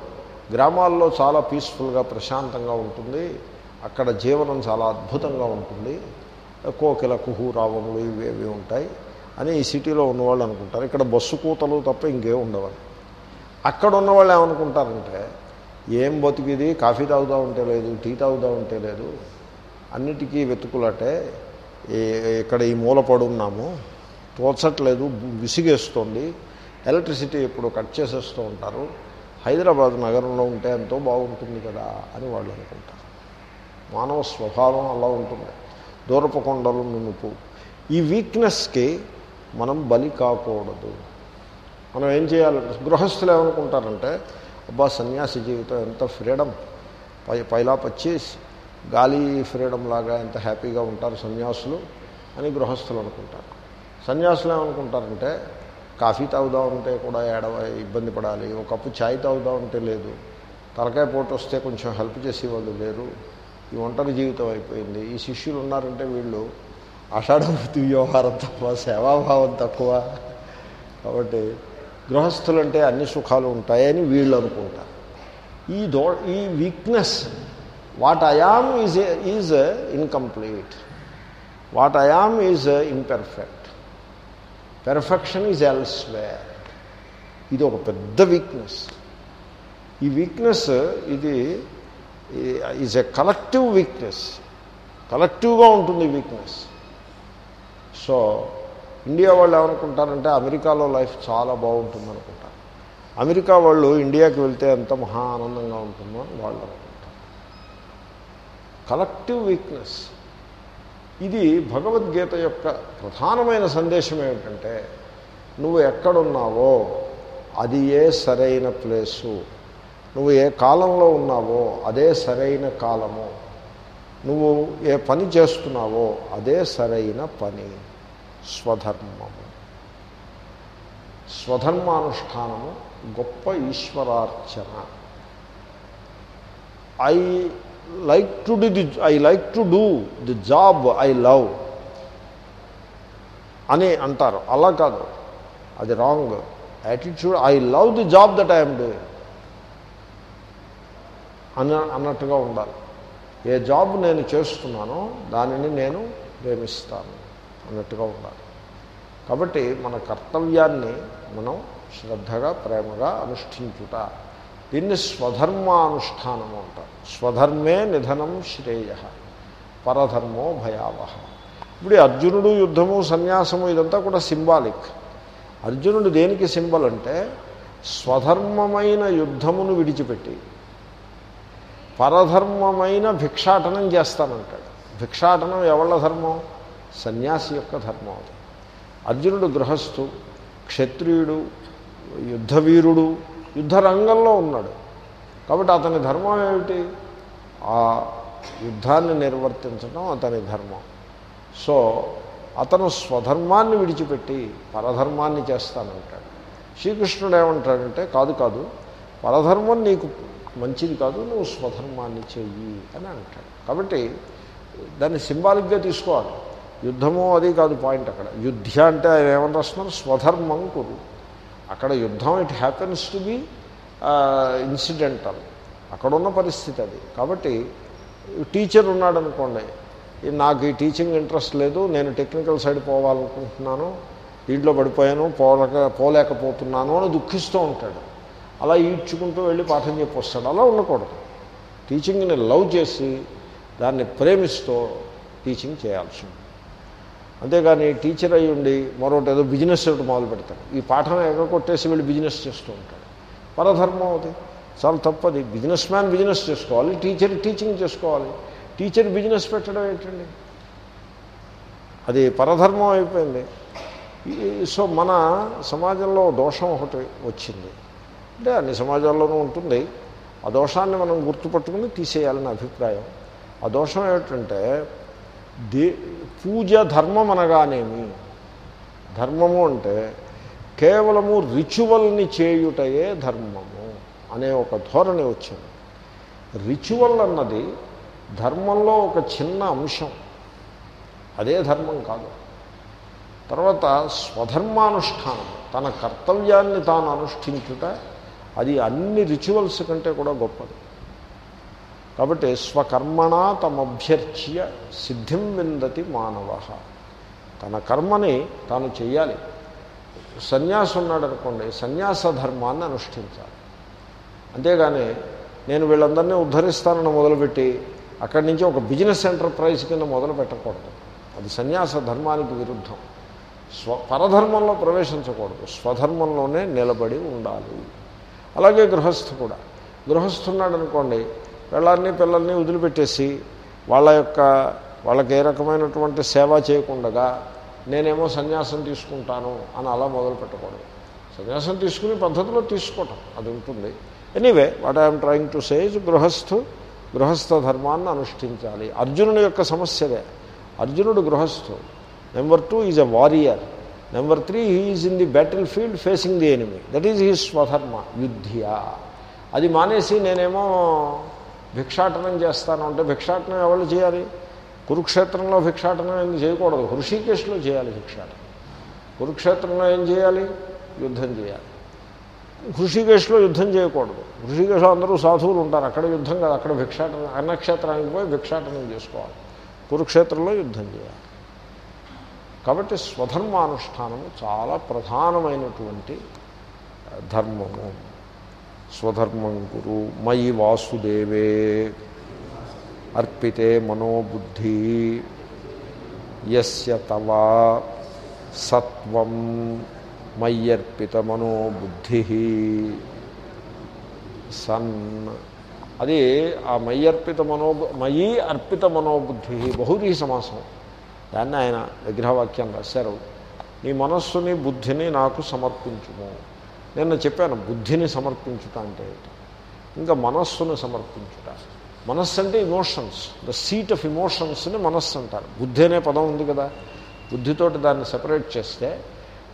గ్రామాల్లో చాలా పీస్ఫుల్గా ప్రశాంతంగా ఉంటుంది. అక్కడ జీవనం చాలా అద్భుతంగా ఉంటుంది. కోకిల కుహు రావములు ఇవేవి ఉంటాయి అని ఈ సిటీలో ఉన్నవాళ్ళు అనుకుంటారు. ఇక్కడ బస్సు కూతలు తప్ప ఇంకేం ఉండవని అక్కడ ఉన్నవాళ్ళు ఏమనుకుంటారంటే ఏం బతికిది? కాఫీ తాగుతూ ఉంటే లేదు టీ తాగుతూ ఉంటే లేదు. అన్నిటికీ వెతుకులటే ఇక్కడ ఈ మూల పడున్నాము తోచట్లేదు విసిగేస్తుంది. ఎలక్ట్రిసిటీ ఎప్పుడు కట్ చేసేస్తూ ఉంటారు. హైదరాబాద్ నగరంలో ఉంటే ఎంతో బాగుంటుంది కదా అని వాళ్ళు అనుకుంటారు. మానవ స్వభావం అలా ఉంటుంది. దూరపు కొండలు నునుపు ఈ వీక్నెస్కి మనం బలి కాకూడదు. మనం ఏం చేయాలంటే గృహస్థులు ఏమనుకుంటారంటే అబ్బా సన్యాసి జీవితం ఎంత ఫ్రీడమ్. పై పైలా పచ్చేసి గాలి ఫ్రీడమ్ లాగా ఎంత హ్యాపీగా ఉంటారు సన్యాసులు అని గృహస్థులు అనుకుంటారు. సన్యాసులు ఏమనుకుంటారంటే కాఫీ తాగుదామంటే కూడా ఏడవ ఇబ్బంది పడాలి ఒక కప్పు ఛాయ్ తాగుదామంటే లేదు తలకాయ పోటు వస్తే కొంచెం హెల్ప్ చేసేవాళ్ళు లేరు ఈ ఒంటరి జీవితం అయిపోయింది. ఈ శిష్యులు ఉన్నారంటే వీళ్ళు ఆషాఢవృత్తి వ్యవహారం తక్కువ సేవాభావం తక్కువ. కాబట్టి గృహస్థులంటే అన్ని సుఖాలు ఉంటాయని వీళ్ళు అనుకుంటారు. ఈ దో ఈ weakness what I am is is incomplete what I am is imperfect perfection is elsewhere ఇది ఒక పెద్ద వీక్నెస్ ఈ వీక్నెస్ ఇది ఈజ్ ఎ కలెక్టివ్ వీక్నెస్ కలెక్టివ్గా ఉంటుంది వీక్నెస్ సో ఇండియా వాళ్ళు ఏమనుకుంటారంటే అమెరికాలో లైఫ్ చాలా బాగుంటుంది అనుకుంటారు అమెరికా వాళ్ళు ఇండియాకి వెళ్తే ఎంత మహా ఆనందంగా ఉంటుందో వాళ్ళు అనుకుంటారు. కలెక్టివ్ వీక్నెస్ ఇది భగవద్గీత యొక్క ప్రధానమైన సందేశం ఏమిటంటే నువ్వు ఎక్కడున్నావో అది ఏ సరైన ప్లేసు నువ్వు ఏ కాలంలో ఉన్నావో అదే సరైన కాలము. నువ్వు ఏ పని చేస్తున్నావో అదే సరైన పని. స్వధర్మము. స్వధర్మానుష్ఠానము గొప్ప ఈశ్వరార్చన. I like to do the I like to do the job I love అని అంటారు. అలా కాదు. అది wrong. Attitude I love the job that I'm doing. అన్న అన్నట్టుగా ఉండాలి. ఏ జాబ్ నేను చేస్తున్నానో దానిని నేను ప్రేమిస్తాను అన్నట్టుగా ఉండాలి. కాబట్టి మన కర్తవ్యాన్ని మనం శ్రద్ధగా ప్రేమగా అనుష్ఠించుట. దీన్ని స్వధర్మానుష్ఠానము అంటారు. స్వధర్మే నిధనం శ్రేయ పరధర్మో భయావహ. ఇప్పుడు అర్జునుడు యుద్ధము సన్యాసము ఇదంతా కూడా సింబాలిక్. అర్జునుడు దేనికి సింబల్ అంటే స్వధర్మమైన యుద్ధమును విడిచిపెట్టి పరధర్మమైన భిక్షాటనం చేస్తానంటాడు భిక్షాటనం ఎవళ్ళ ధర్మం? సన్యాసి యొక్క ధర్మం అది. అర్జునుడు గృహస్థు క్షత్రియుడు యుద్ధవీరుడు యుద్ధ రంగంలో ఉన్నాడు. కాబట్టి అతని ధర్మం ఏమిటి? ఆ యుద్ధాన్ని నిర్వర్తించడం అతని ధర్మం. సో అతను స్వధర్మాన్ని విడిచిపెట్టి పరధర్మాన్ని చేస్తానంటాడు. శ్రీకృష్ణుడు ఏమంటాడంటే కాదు కాదు పరధర్మం నీకు మంచిది కాదు నువ్వు స్వధర్మాన్ని చెయ్యి అని అంటాడు. కాబట్టి దాన్ని సింబాలిక్గా తీసుకోవాలి. యుద్ధము అది కాదు పాయింట్ అక్కడ. యుద్ధ అంటే ఆయన ఏమని రాస్తున్నారు స్వధర్మం కురు. అక్కడ యుద్ధం it happens to be incidental. అక్కడున్న పరిస్థితి అది. కాబట్టి టీచర్ ఉన్నాడు అనుకోండి నాకు ఈ టీచింగ్ ఇంట్రెస్ట్ లేదు నేను టెక్నికల్ సైడ్ పోవాలనుకుంటున్నాను దీంట్లో పడిపోయాను పోలేక పోలేకపోతున్నాను అని దుఃఖిస్తూ ఉంటాడు. అలా ఈడ్చుకుంటూ వెళ్ళి పాఠం చెప్పొస్తాడు. అలా ఉండకూడదు. టీచింగ్ని లవ్ చేసి దాన్ని ప్రేమిస్తూ టీచింగ్ చేయాల్సి ఉంది అంతేగాని టీచర్ అయ్యి ఉండి మరొకటి ఏదో బిజినెస్ ఒకటి మొదలు పెడతాడు. ఈ పాఠం ఎగకొట్టేసి వెళ్ళి బిజినెస్ చేస్తూ ఉంటాడు. పరధర్మం అది. చాలా తప్పది. బిజినెస్ మ్యాన్ బిజినెస్ చేసుకోవాలి. టీచర్ టీచింగ్ చేసుకోవాలి. టీచర్ బిజినెస్ పెట్టడం ఏంటండి? అది పరధర్మం అయిపోయింది. సో మన సమాజంలో దోషం ఒకటి వచ్చింది. అంటే అన్ని సమాజాల్లోనూ ఉంటుంది. ఆ దోషాన్ని మనం గుర్తుపట్టుకుని తీసేయాలని అభిప్రాయం. ఆ దోషం ఏమిటంటే దే పూజ ధర్మం అనగానేమి? ధర్మము అంటే కేవలము రిచువల్ని చేయుటయే ధర్మము అనే ఒక ధోరణి వచ్చింది. రిచువల్ అన్నది ధర్మంలో ఒక చిన్న అంశం. అదే ధర్మం కాదు. తర్వాత స్వధర్మానుష్ఠానం తన కర్తవ్యాన్ని తాను అనుష్ఠించుట అది అన్ని రిచువల్స్ కంటే కూడా గొప్పది. కాబట్టి స్వకర్మణ తమభ్యర్చ్య సిద్ధిం విందతి మానవ. తన కర్మని తాను చేయాలి సన్యాసం ఉన్నాడు అనుకోండి సన్యాస ధర్మాన్ని అనుష్ఠించాలి. అంతేగాని నేను వీళ్ళందరినీ ఉద్ధరిస్తానని మొదలుపెట్టి అక్కడి నుంచి ఒక బిజినెస్ ఎంటర్ప్రైజ్ కింద మొదలు పెట్టకూడదు. అది సన్యాస ధర్మానికి విరుద్ధం. స్వ పరధర్మంలో ప్రవేశించకూడదు. స్వధర్మంలోనే నిలబడి ఉండాలి. అలాగే గృహస్థు కూడా. గృహస్థున్నాడు అనుకోండి పిల్లల్ని పిల్లల్ని వదిలిపెట్టేసి వాళ్ళ యొక్క వాళ్ళకి ఏ రకమైనటువంటి సేవ చేయకుండా నేనేమో సన్యాసం తీసుకుంటాను అని అలా మొదలు పెట్టకూడదు. సన్యాసం తీసుకునే పద్ధతిలో తీసుకోవటం అది ఉంటుంది. Anyway what I'm trying to say గృహస్థు గృహస్థ ధర్మాన్ని అనుష్ఠించాలి. అర్జునుడి యొక్క సమస్యదే. అర్జునుడు గృహస్థు. Number two is a warrior. Number three is in the battlefield facing the enemy that is he స్వధర్మ యుద్ధ్య అది మానేసి నేనేమో భిక్షాటనం చేస్తాను. అంటే భిక్షాటనం ఎవరు చేయాలి? కురుక్షేత్రంలో భిక్షాటనం ఏం చేయకూడదు. హృషికేశ్లో చేయాలి భిక్షాటనం. కురుక్షేత్రంలో ఏం చేయాలి? యుద్ధం చేయాలి. హృషికేశ్లో యుద్ధం చేయకూడదు. హృషికేశ్లో అందరూ సాధువులు ఉంటారు. అక్కడ యుద్ధం కాదు. అక్కడ భిక్షాటనం అన్నక్షేత్రానికి పోయి భిక్షాటనం చేసుకోవాలి. కురుక్షేత్రంలో యుద్ధం చేయాలి. కాబట్టి స్వధర్మానుష్ఠానము చాలా ప్రధానమైనటువంటి ధర్మము. స్వధర్మం గురు మయి వాసుదేవే అర్పితే మనోబుద్ధి యస్య తవ సత్వం మయ్యర్పిత మనోబుద్ధి. సన్ అది ఆ మయ్యర్పిత మనో మయి అర్పిత మనోబుద్ధి బహురీ సమాసం. దాన్ని ఆయన విగ్రహవాక్యం రాశారు. నీ మనస్సుని బుద్ధిని నాకు సమర్పించుము. నిన్న చెప్పాను బుద్ధిని సమర్పించుట అంటే ఇంకా మనస్సును సమర్పించుట. మనస్సు అంటే ఇమోషన్స్ ద సీట్ ఆఫ్ ఇమోషన్స్ని మనస్సు అంటారు. బుద్ధి అనే పదం ఉంది కదా. బుద్ధితోటి దాన్ని సెపరేట్ చేస్తే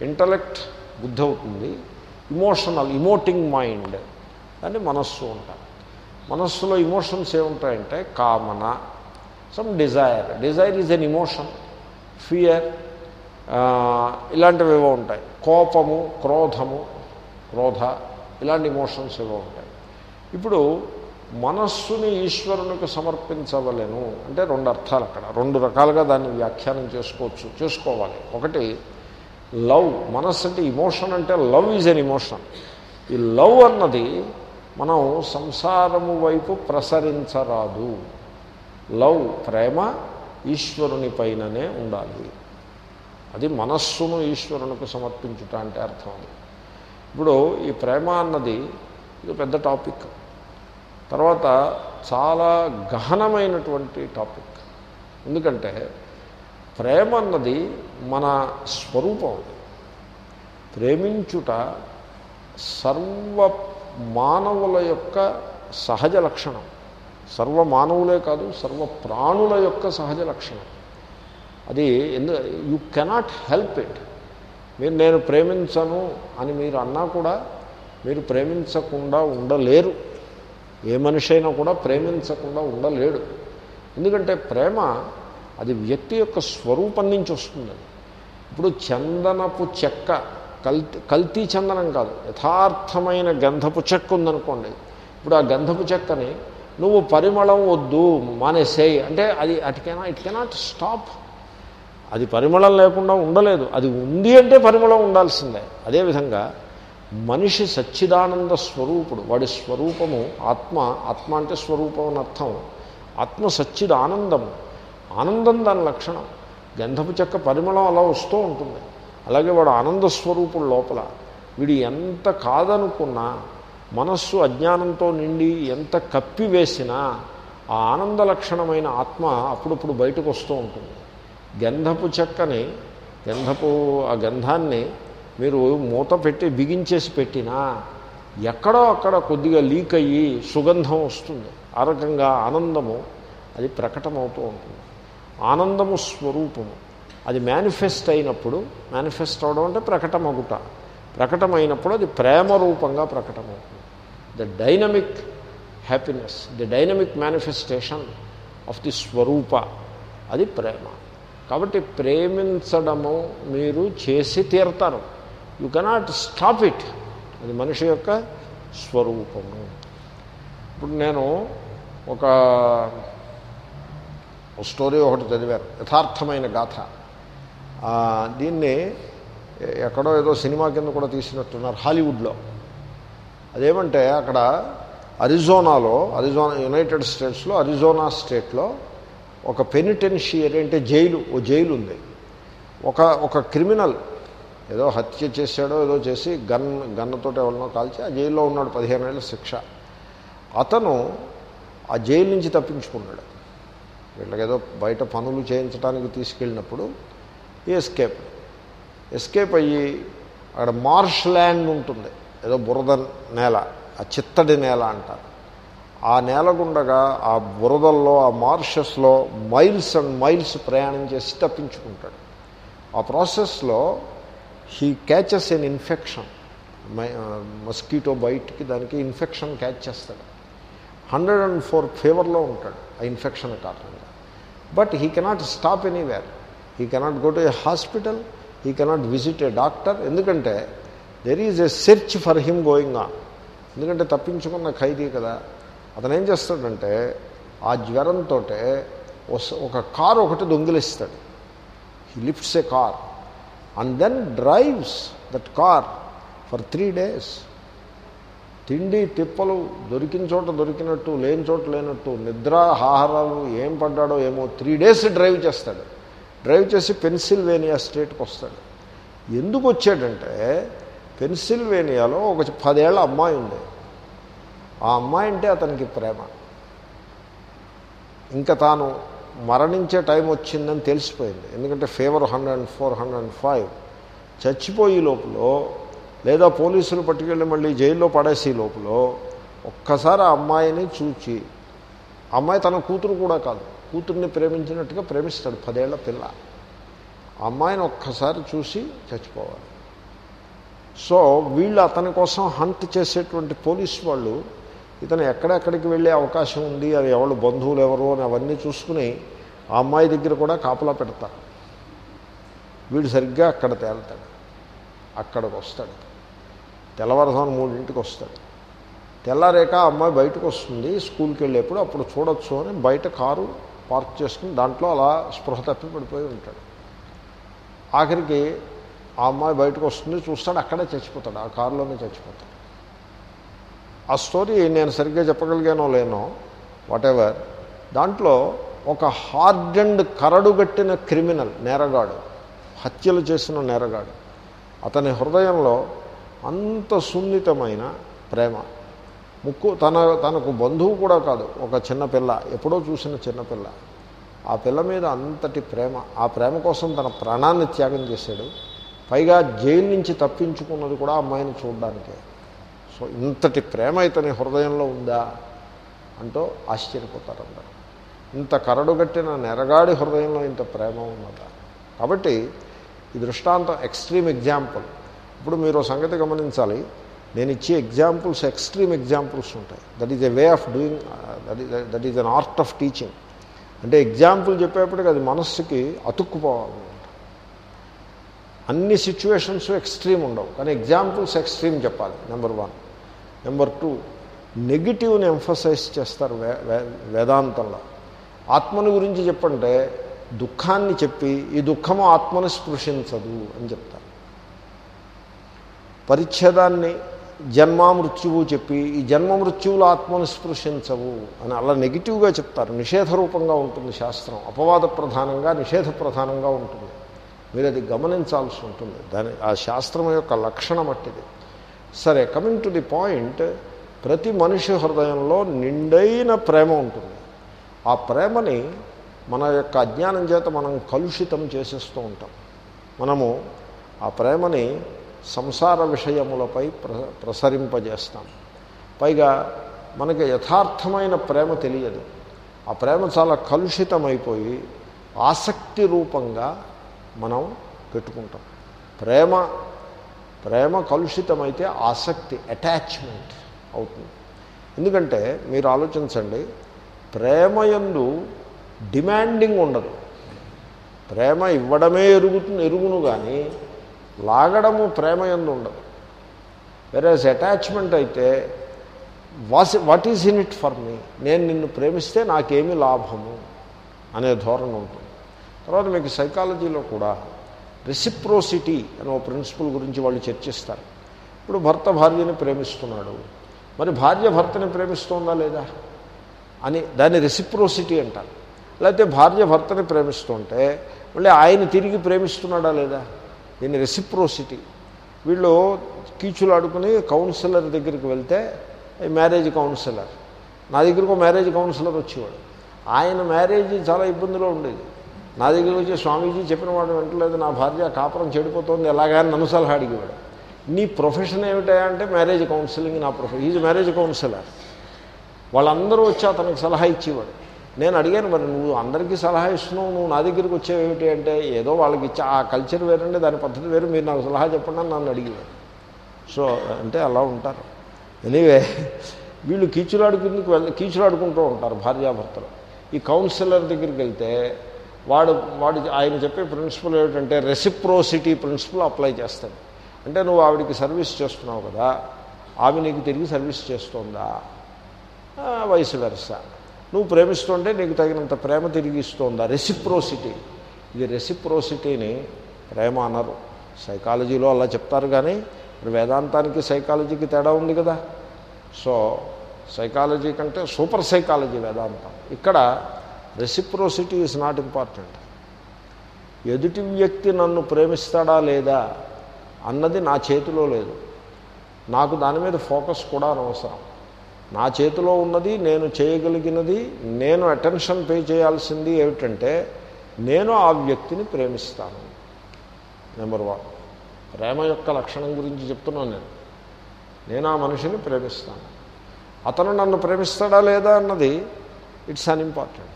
ఇంటలెక్ట్ బుద్ధి అవుతుంది ఇమోషనల్ ఇమోటింగ్ మైండ్ దాన్ని మనస్సు అంటారు. మనస్సులో ఇమోషన్స్ ఏముంటాయంటే కామన some desire desire is an emotion fear ఇలాంటివి ఏవో ఉంటాయి. కోపము క్రోధము క్రోధ ఇలాంటి ఇమోషన్స్ ఏవో ఉంటాయి. ఇప్పుడు మనస్సుని ఈశ్వరునికి సమర్పించవలేను అంటే రెండు అర్థాలు అక్కడ. రెండు రకాలుగా దాన్ని వ్యాఖ్యానం చేసుకోవచ్చు చేసుకోవాలి. ఒకటి లవ్. మనస్సు అంటే ఇమోషన్ అంటే లవ్ ఈజ్ అన్ ఇమోషన్ ఈ లవ్ అన్నది మనం సంసారము వైపు ప్రసరించరాదు. లవ్ ప్రేమ ఈశ్వరుని పైననే ఉండాలి. అది మనస్సును ఈశ్వరునికి సమర్పించుట అంటే అర్థం అది. ఇప్పుడు ఈ ప్రేమ అన్నది ఇది పెద్ద టాపిక్. తర్వాత చాలా గహనమైనటువంటి టాపిక్. ఎందుకంటే ప్రేమ అన్నది మన స్వరూపం ప్రేమించుట సర్వ మానవుల యొక్క సహజ లక్షణం. సర్వ మానవులే కాదు సర్వ ప్రాణుల యొక్క సహజ లక్షణం. అది ఎందు యు కెనాట్ హెల్ప్ ఇట్ మీరు నేను ప్రేమించను అని మీరు అన్నా కూడా మీరు ప్రేమించకుండా ఉండలేరు. ఏ మనిషి అయినా కూడా ప్రేమించకుండా ఉండలేడు. ఎందుకంటే ప్రేమ అది వ్యక్తి యొక్క స్వరూపం నుంచి వస్తుంది. ఇప్పుడు చందనపు చెక్క కల్తీ కల్తీ చందనం కాదు యథార్థమైన గంధపు చెక్క ఉందనుకోండి ఇప్పుడు ఆ గంధపు చెక్కని నువ్వు పరిమళం వద్దు మానేసేయి అంటే అది it cannot it cannot stop అది పరిమళం లేకుండా ఉండలేదు. అది ఉంది అంటే పరిమళం ఉండాల్సిందే. అదేవిధంగా మనిషి సచ్చిదానంద స్వరూపుడు వాడి స్వరూపము ఆత్మ ఆత్మ అంటే స్వరూపం అని అర్థం. ఆత్మ సచ్చిద ఆనందము. ఆనందం దాని లక్షణం. గంధపు చెక్క పరిమళం అలా వస్తూ ఉంటుంది. అలాగే వాడు ఆనంద స్వరూపుడు లోపల. వీడు ఎంత కాదనుకున్నా మనస్సు అజ్ఞానంతో నిండి ఎంత కప్పివేసినా ఆ ఆనంద లక్షణమైన ఆత్మ అప్పుడప్పుడు బయటకు వస్తూ ఉంటుంది. గంధపు చెక్కని గంధపు ఆ గంధాన్ని మీరు మూత పెట్టి బిగించేసి పెట్టినా ఎక్కడో అక్కడ కొద్దిగా లీక్ అయ్యి సుగంధం వస్తుంది. ఆ రకంగా ఆనందము అది ప్రకటమవుతూ ఉంటుంది. ఆనందము స్వరూపము. అది మేనిఫెస్ట్ అయినప్పుడు మేనిఫెస్ట్ అవడం అంటే ప్రకటమగుట. ప్రకటమైనప్పుడు అది ప్రేమ రూపంగా ప్రకటమవుతుంది. The dynamic happiness the dynamic manifestation of the స్వరూప అది ప్రేమ. కాబట్టి ప్రేమించడము మీరు చేసి తీరతారు. యు కెనాట్ స్టాప్ ఇట్ అది మనిషి యొక్క స్వరూపము. ఇప్పుడు నేను ఒక స్టోరీ ఒకటి చదివారు యథార్థమైన గాథ. దీన్ని ఎక్కడో ఏదో సినిమా కింద కూడా తీసినట్టున్నారు హాలీవుడ్లో. అదేమంటే అక్కడ అరిజోనాలో అరిజోనా యునైటెడ్ స్టేట్స్లో అరిజోనా స్టేట్లో ఒక పెనిటెన్షియరీ అంటే జైలు ఓ జైలు ఉంది ఒక ఒక క్రిమినల్ ఏదో హత్య చేశాడో ఏదో చేసి గన్ గన్నతో ఎవరినో కాల్చి ఆ జైల్లో ఉన్నాడు పదిహేను ఏళ్ళ శిక్ష. అతను ఆ జైలు నుంచి తప్పించుకున్నాడు. వీళ్ళకేదో బయట పనులు చేయించడానికి తీసుకెళ్ళినప్పుడు ఈ ఎస్కేప్ ఎస్కేప్ అయ్యి అక్కడ మార్ష్ ల్యాండ్ ఉంటుంది. ఏదో బురద నేల ఆ చిత్తడి నేల అంటారు. ఆ నేల గుండగా ఆ బురదల్లో ఆ మార్షస్లో మైల్స్ అండ్ మైల్స్ ప్రయాణం చేసి తప్పించుకుంటాడు. ఆ ప్రాసెస్లో he catches an infection. Mosquito బయటికి దానికి ఇన్ఫెక్షన్ క్యాచ్ చేస్తాడు. హండ్రెడ్ అండ్ ఫోర్ ఫేవర్లో ఉంటాడు ఆ ఇన్ఫెక్షన్ కారణంగా. But he cannot stop anywhere. He cannot go to a hospital. He cannot visit a doctor. ఎందుకంటే there is a search for him going on ఎందుకంటే తప్పించుకున్న ఖైదీ కదా. అతను ఏం చేస్తాడంటే ఆ జ్వరంతో ఒక కారు ఒకటి దొంగిలిస్తాడు. He lifts a car and then drives that car for three days తిండి తిప్పలు దొరికిన చోట దొరికినట్టు లేని చోట లేనట్టు నిద్ర ఆహారాలు ఏం పడ్డాడో ఏమో త్రీ డేస్ డ్రైవ్ చేస్తాడు. డ్రైవ్ చేసి పెన్సిల్వేనియా స్టేట్కి వస్తాడు. ఎందుకు వచ్చాడంటే పెన్సిల్వేనియాలో ఒక పదేళ్ళ అమ్మాయి ఉంది ఆ అమ్మాయి అంటే అతనికి ప్రేమ. ఇంకా తాను మరణించే టైం వచ్చిందని తెలిసిపోయింది. ఎందుకంటే fever hundred and four hundred and five. చచ్చిపోయే లోపల లేదా పోలీసులు పట్టుకెళ్ళి మళ్ళీ జైల్లో పడేసే లోపల ఒక్కసారి ఆ అమ్మాయిని చూచి అమ్మాయి తన కూతురు కూడా కాదు కూతుర్ని ప్రేమించినట్టుగా ప్రేమిస్తాడు పదేళ్ళ పిల్ల. అమ్మాయిని ఒక్కసారి చూసి చచ్చిపోవాలి. సో వీళ్ళు అతని కోసం హంట్ చేసేటువంటి పోలీస్ వాళ్ళు ఇతను ఎక్కడెక్కడికి వెళ్ళే అవకాశం ఉంది అది ఎవరు బంధువులు ఎవరు అని అవన్నీ చూసుకుని ఆ అమ్మాయి దగ్గర కూడా కాపలా పెడతారు. వీడు సరిగ్గా అక్కడ తేలుతాడు అక్కడికి వస్తాడు. తెల్లవారుజాము మూడింటికి వస్తాడు. తెల్లారేక ఆ అమ్మాయి బయటకు వస్తుంది స్కూల్కి వెళ్ళేప్పుడు అప్పుడు చూడొచ్చు అని బయట కారు పార్క్ చేసుకుని దాంట్లో అలా స్పృహ తప్పి పడిపోయి ఉంటాడు. ఆఖరికి ఆ అమ్మాయి బయటకు వస్తుంది చూస్తాడు అక్కడే చచ్చిపోతాడు ఆ కారులోనే చచ్చిపోతాడు. ఆ స్టోరీ నేను సరిగ్గా చెప్పగలిగానో లేనో వాటెవర్ దాంట్లో ఒక హార్డ్ అండ్ కరడుగట్టిన క్రిమినల్ నేరగాడు హత్యలు చేసిన నేరగాడు. అతని హృదయంలో అంత సున్నితమైన ప్రేమ. ముక్కు తన తనకు బంధువు కూడా కాదు ఒక చిన్నపిల్ల ఎప్పుడో చూసిన చిన్నపిల్ల ఆ పిల్ల మీద అంతటి ప్రేమ. ఆ ప్రేమ కోసం తన ప్రాణాన్ని త్యాగం చేశాడు. పైగా జైలు నుంచి తప్పించుకున్నది కూడా అమ్మాయిని చూడడానికే. సో ఇంతటి ప్రేమ ఇతని హృదయంలో ఉందా అంటూ ఆశ్చర్యపోతారు అందరూ. ఇంత కరడుగట్టిన నెరగాడి హృదయంలో ఇంత ప్రేమ ఉన్నదా? కాబట్టి ఈ దృష్టాంతం ఎక్స్ట్రీమ్ ఎగ్జాంపుల్. ఇప్పుడు మీరు సంగతి గమనించాలి. నేను ఇచ్చే ఎగ్జాంపుల్స్ ఎక్స్ట్రీమ్ ఎగ్జాంపుల్స్ ఉంటాయి. That is a way of doing that is that is an art of teaching. అంటే ఎగ్జాంపుల్ చెప్పేప్పటికి అది మనస్సుకి అతుక్కుపోవాలి. అన్ని సిచ్యువేషన్స్ ఎక్స్ట్రీమ్ ఉండవు. కానీ ఎగ్జాంపుల్స్ ఎక్స్ట్రీమ్ చెప్పాలి నెంబర్ వన్ నెంబర్ టూ నెగిటివ్ని ఎంఫసైజ్ చేస్తారు వే వేదాంతంలో. ఆత్మని గురించి చెప్పంటే దుఃఖాన్ని చెప్పి ఈ దుఃఖము ఆత్మను స్పృశించదు అని చెప్తారు. పరిచ్ఛేదాన్ని జన్మ మృత్యువు చెప్పి ఈ జన్మ మృత్యువులు ఆత్మను స్పృశించవు అని అలా నెగిటివ్గా చెప్తారు. నిషేధ రూపంగా ఉంటుంది శాస్త్రం. అపవాద ప్రధానంగా నిషేధ ప్రధానంగా ఉంటుంది. మీరు అది గమనించాల్సి ఉంటుంది. దాని ఆ శాస్త్రం యొక్క లక్షణం అట్టిది. సరే కమింగ్ టు ది పాయింట్ ప్రతి మనిషి హృదయంలో నిండైన ప్రేమ ఉంటుంది. ఆ ప్రేమని మన యొక్క అజ్ఞానం చేత మనం కలుషితం చేసేస్తూ ఉంటాం. మనము ఆ ప్రేమని సంసార విషయములపై ప్ర ప్రసరింపజేస్తాం. పైగా మనకి యథార్థమైన ప్రేమ తెలియదు. ఆ ప్రేమ చాలా కలుషితమైపోయి ఆసక్తి రూపంగా మనం పెట్టుకుంటాం. ప్రేమ ప్రేమ కలుషితమైతే ఆసక్తి అటాచ్మెంట్ అవుతుంది. ఎందుకంటే మీరు ఆలోచించండి ప్రేమయందు డిమాండింగ్ ఉండదు. ప్రేమ ఇవ్వడమే ఎరుగుతుంది ఎరుగును కానీ లాగడము ప్రేమయందు ఉండదు. వెరాజ్ అటాచ్మెంట్ అయితే was what is in it for me నేను నిన్ను ప్రేమిస్తే నాకేమి లాభము? అనే ధోరణి ఉంటుంది. తర్వాత మీకు సైకాలజీలో కూడా రెసిప్రోసిటీ అనే ఒక ప్రిన్సిపల్ గురించి వాళ్ళు చర్చిస్తారు. ఇప్పుడు భర్త భార్యని ప్రేమిస్తున్నాడు. మరి భార్య భర్తని ప్రేమిస్తోందా లేదా? అని దాన్ని రెసిప్రోసిటీ అంటారు. లేకపోతే భార్య భర్తని ప్రేమిస్తుంటే మళ్ళీ ఆయన తిరిగి ప్రేమిస్తున్నాడా లేదా? దీన్ని రెసిప్రోసిటీ వీళ్ళు కీచులాడుకుని కౌన్సిలర్ దగ్గరికి వెళ్తే మ్యారేజ్ కౌన్సిలర్ నా దగ్గరకు మ్యారేజ్ కౌన్సిలర్ వచ్చేవాడు. ఆయన మ్యారేజ్ చాలా ఇబ్బందిలో ఉండేది. నా దగ్గర వచ్చి స్వామీజీ చెప్పిన వాడు వింటలేదు నా భార్య కాపురం చెడిపోతుంది ఎలాగా నన్ను సలహా అడిగేవాడు. నీ ప్రొఫెషన్ ఏమిటా అంటే మ్యారేజ్ కౌన్సిలింగ్ నా ప్రొఫెషన్ ఈజ్ మ్యారేజ్ కౌన్సిలర్. వాళ్ళందరూ వచ్చి అతనికి సలహా ఇచ్చేవాడు. నేను అడిగాను మరి నువ్వు అందరికీ సలహా ఇస్తున్నావు నువ్వు నా దగ్గరికి వచ్చేవి ఏమిటి అంటే ఏదో వాళ్ళకి ఇచ్చే ఆ కల్చర్ వేరండి దాని పద్ధతి వేరు మీరు నాకు సలహా చెప్పండి అని నన్ను అడిగేవాడు. సో అంటే అలా ఉంటారు. ఎనీవే వీళ్ళు కీచులాడుకుందుకు వెళ్ళ కీచులాడుకుంటూ ఉంటారు భార్యాభర్తలు. ఈ కౌన్సిలర్ దగ్గరికి వెళ్తే వాడు వాడు ఆయన చెప్పే ప్రిన్సిపల్ ఏమిటంటే రెసిప్రోసిటీ ప్రిన్సిపల్ అప్లై చేస్తాడు. అంటే నువ్వు ఆవిడికి సర్వీస్ చేస్తున్నావు కదా ఆమె నీకు తిరిగి సర్వీస్ చేస్తోందా? వయసు వెరస నువ్వు ప్రేమిస్తుంటే నీకు తగినంత ప్రేమ తిరిగి ఇస్తోందా? రెసిప్రోసిటీ ఇది రెసిప్రోసిటీని ప్రేమ అన్నారు సైకాలజీలో అలా చెప్తారు కానీ మరి వేదాంతానికి సైకాలజీకి తేడా ఉంది కదా. సో సైకాలజీ కంటే సూపర్ సైకాలజీ వేదాంతం. ఇక్కడ రెసిప్రోసిటీ ఈజ్ నాట్ ఇంపార్టెంట్ ఎదుటి వ్యక్తి నన్ను ప్రేమిస్తాడా లేదా అన్నది నా చేతిలో లేదు. నాకు దాని మీద ఫోకస్ కూడా అనవసరం. నా చేతిలో ఉన్నది నేను చేయగలిగినది నేను అటెన్షన్ పే చేయాల్సింది ఏమిటంటే నేను ఆ వ్యక్తిని ప్రేమిస్తాను. నెంబర్ వన్ ప్రేమ యొక్క లక్షణం గురించి చెప్తున్నాను నేను. నేను ఆ మనిషిని ప్రేమిస్తాను. అతను నన్ను ప్రేమిస్తాడా లేదా అన్నది ఇట్స్ అన్ ఇంపార్టెంట్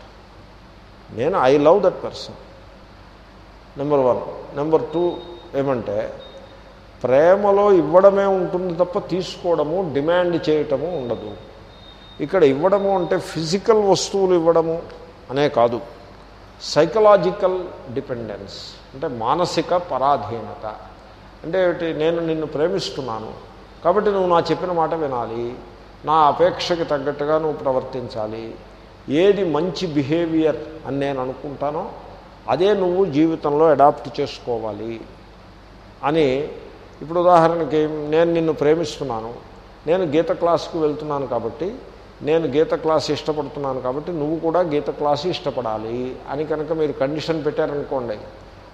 నేను I love that person number one number two ఏమంటే ప్రేమలో ఇవ్వడమే ఉంటుంది తప్ప తీసుకోవడము డిమాండ్ చేయటము ఉండదు. ఇక్కడ ఇవ్వడము అంటే ఫిజికల్ వస్తువులు ఇవ్వడము అనే కాదు. సైకలాజికల్ డిపెండెన్స్ అంటే మానసిక పరాధీనత. అంటే ఏమిటి? నేను నిన్ను ప్రేమిస్తున్నాను. కాబట్టి నువ్వు నా చెప్పిన మాట వినాలి. నా అపేక్షకి తగ్గట్టుగా నువ్వు ప్రవర్తించాలి. ఏది మంచి బిహేవియర్ అని నేను అనుకుంటానో అదే నువ్వు జీవితంలో అడాప్ట్ చేసుకోవాలి. అని ఇప్పుడు ఉదాహరణకి నేను నిన్ను ప్రేమిస్తున్నాను. నేను గీత క్లాస్కి వెళ్తున్నాను కాబట్టి నేను గీత క్లాస్ ఇష్టపడుతున్నాను కాబట్టి నువ్వు కూడా గీత క్లాస్ ఇష్టపడాలి అని కనుక మీరు కండిషన్ పెట్టారనుకోండి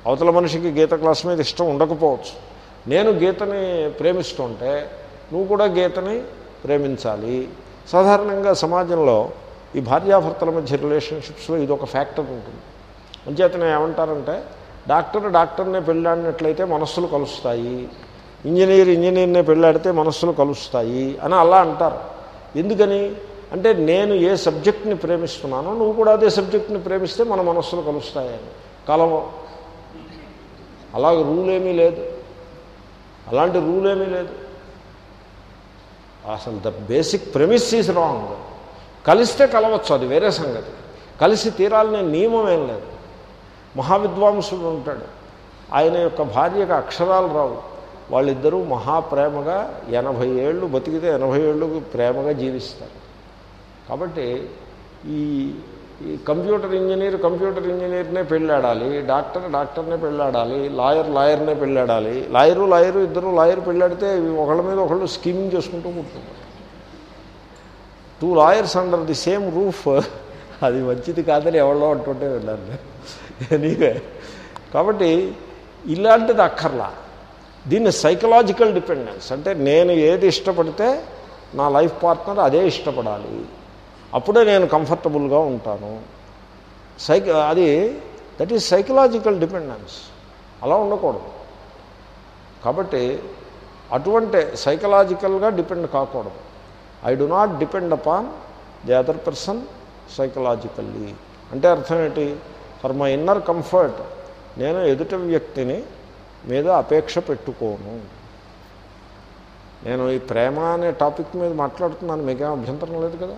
అవతల మనిషికి గీత క్లాస్ మీద ఇష్టం ఉండకపోవచ్చు. నేను గీతని ప్రేమిస్తుంటే నువ్వు కూడా గీతని ప్రేమించాలి. సాధారణంగా సమాజంలో ఈ భార్యాభర్తల మధ్య రిలేషన్షిప్స్లో ఇది ఒక ఫ్యాక్టర్ ఉంటుంది. అంచేతనే ఏమంటారంటే డాక్టర్ డాక్టర్నే పెళ్ళాడినట్లయితే మనస్సులు కలుస్తాయి. ఇంజనీర్ ఇంజనీర్నే పెళ్ళాడితే మనస్సులు కలుస్తాయి అని అలా అంటారు. ఎందుకని? అంటే నేను ఏ సబ్జెక్ట్ని ప్రేమిస్తున్నానో నువ్వు కూడా అదే సబ్జెక్ట్ని ప్రేమిస్తే మన మనస్సులు కలుస్తాయని. కలవ. అలాగే రూల్ ఏమీ లేదు. అలాంటి రూల్ ఏమీ లేదు. అసలు the basic premise is wrong. కలిస్తే కలవచ్చు అది వేరే సంగతి. కలిసి తీరాలనే నియమం ఏం లేదు. మహావిద్వాంసుడు ఉంటాడు. ఆయన యొక్క భార్యకు అక్షరాలు రావు. వాళ్ళిద్దరూ మహాప్రేమగా ఎనభై ఏళ్ళు బతికితే ఎనభై ఏళ్ళు ప్రేమగా జీవిస్తారు. కాబట్టి ఈ ఈ కంప్యూటర్ ఇంజనీర్ కంప్యూటర్ ఇంజనీర్నే పెళ్ళాడాలి డాక్టర్ డాక్టర్నే పెళ్ళాడాలి లాయర్ లాయర్నే పెళ్ళాడాలి లాయరు లాయరు ఇద్దరు లాయర్ పెళ్ళాడితే ఒకళ్ళ మీద ఒకళ్ళు స్కీమింగ్ చేసుకుంటూ కూర్చుంటారు. Two lawyers under the same roof అది మంచిది కాదని ఎవరో అంటుంటే వెళ్ళాను నీవే కాబట్టి ఇలాంటిది అక్కర్లా. దీన్ని సైకలాజికల్ డిపెండెన్స్ అంటే నేను ఏది ఇష్టపడితే నా లైఫ్ పార్ట్నర్ అదే ఇష్టపడాలి. అప్పుడే నేను కంఫర్టబుల్గా ఉంటాను. సైక అది దట్ ఈజ్ సైకలాజికల్ డిపెండెన్స్ అలా ఉండకూడదు. కాబట్టి అటువంటి సైకలాజికల్గా డిపెండ్ కాకూడదు. I do not depend upon the other person psychologically అంటే అర్థం ఏంటి? ఫర్ మై ఇన్నర్ కంఫర్ట్ నేను ఎదుటి వ్యక్తిని మీద అపేక్ష పెట్టుకోను. నేను ఈ ప్రేమ అనే టాపిక్ మీద మాట్లాడుతున్నాను మీకేం అభ్యంతరం లేదు కదా?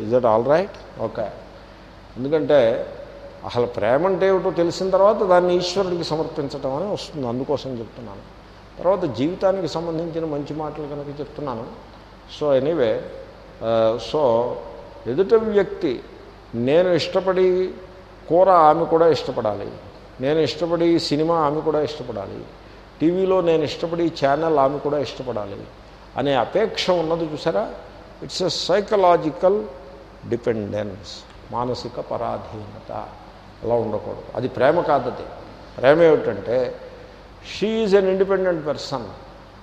Is that all right okay ఎందుకంటే అసలు ప్రేమ అంటే ఏమిటో తెలిసిన తర్వాత దాన్ని ఈశ్వరుడికి సమర్పించటం అని వస్తుంది అందుకోసం చెప్తున్నాను. తర్వాత జీవితానికి సంబంధించిన మంచి మాటలు కనుక చెప్తున్నాను. సో ఎనీవే సో ఎదుట వ్యక్తి నేను ఇష్టపడి కూర ఆమె కూడా ఇష్టపడాలి నేను ఇష్టపడి సినిమా ఆమె కూడా ఇష్టపడాలి టీవీలో నేను ఇష్టపడి ఛానల్ ఆమె కూడా ఇష్టపడాలి అనే అపేక్ష ఉన్నది చూసారా? ఇట్స్ ఎ సైకలాజికల్ డిపెండెన్స్ మానసిక పరాధీనత. అలా ఉండకూడదు. అది ప్రేమ కాదది. ప్రేమ ఏమిటంటే she is an independent person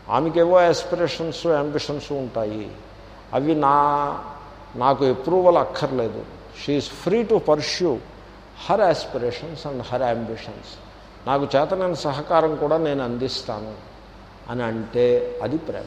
ఆమెకేవో aspirations ambitions ఉంటాయి. అవి నా నాకు అప్రూవల్ అక్కర్లేదు. She is free to pursue her aspirations and her ambitions నాకు చేతనైన సహకారం కూడా నేను అందిస్తాను అని అంటే అది ప్రేమ.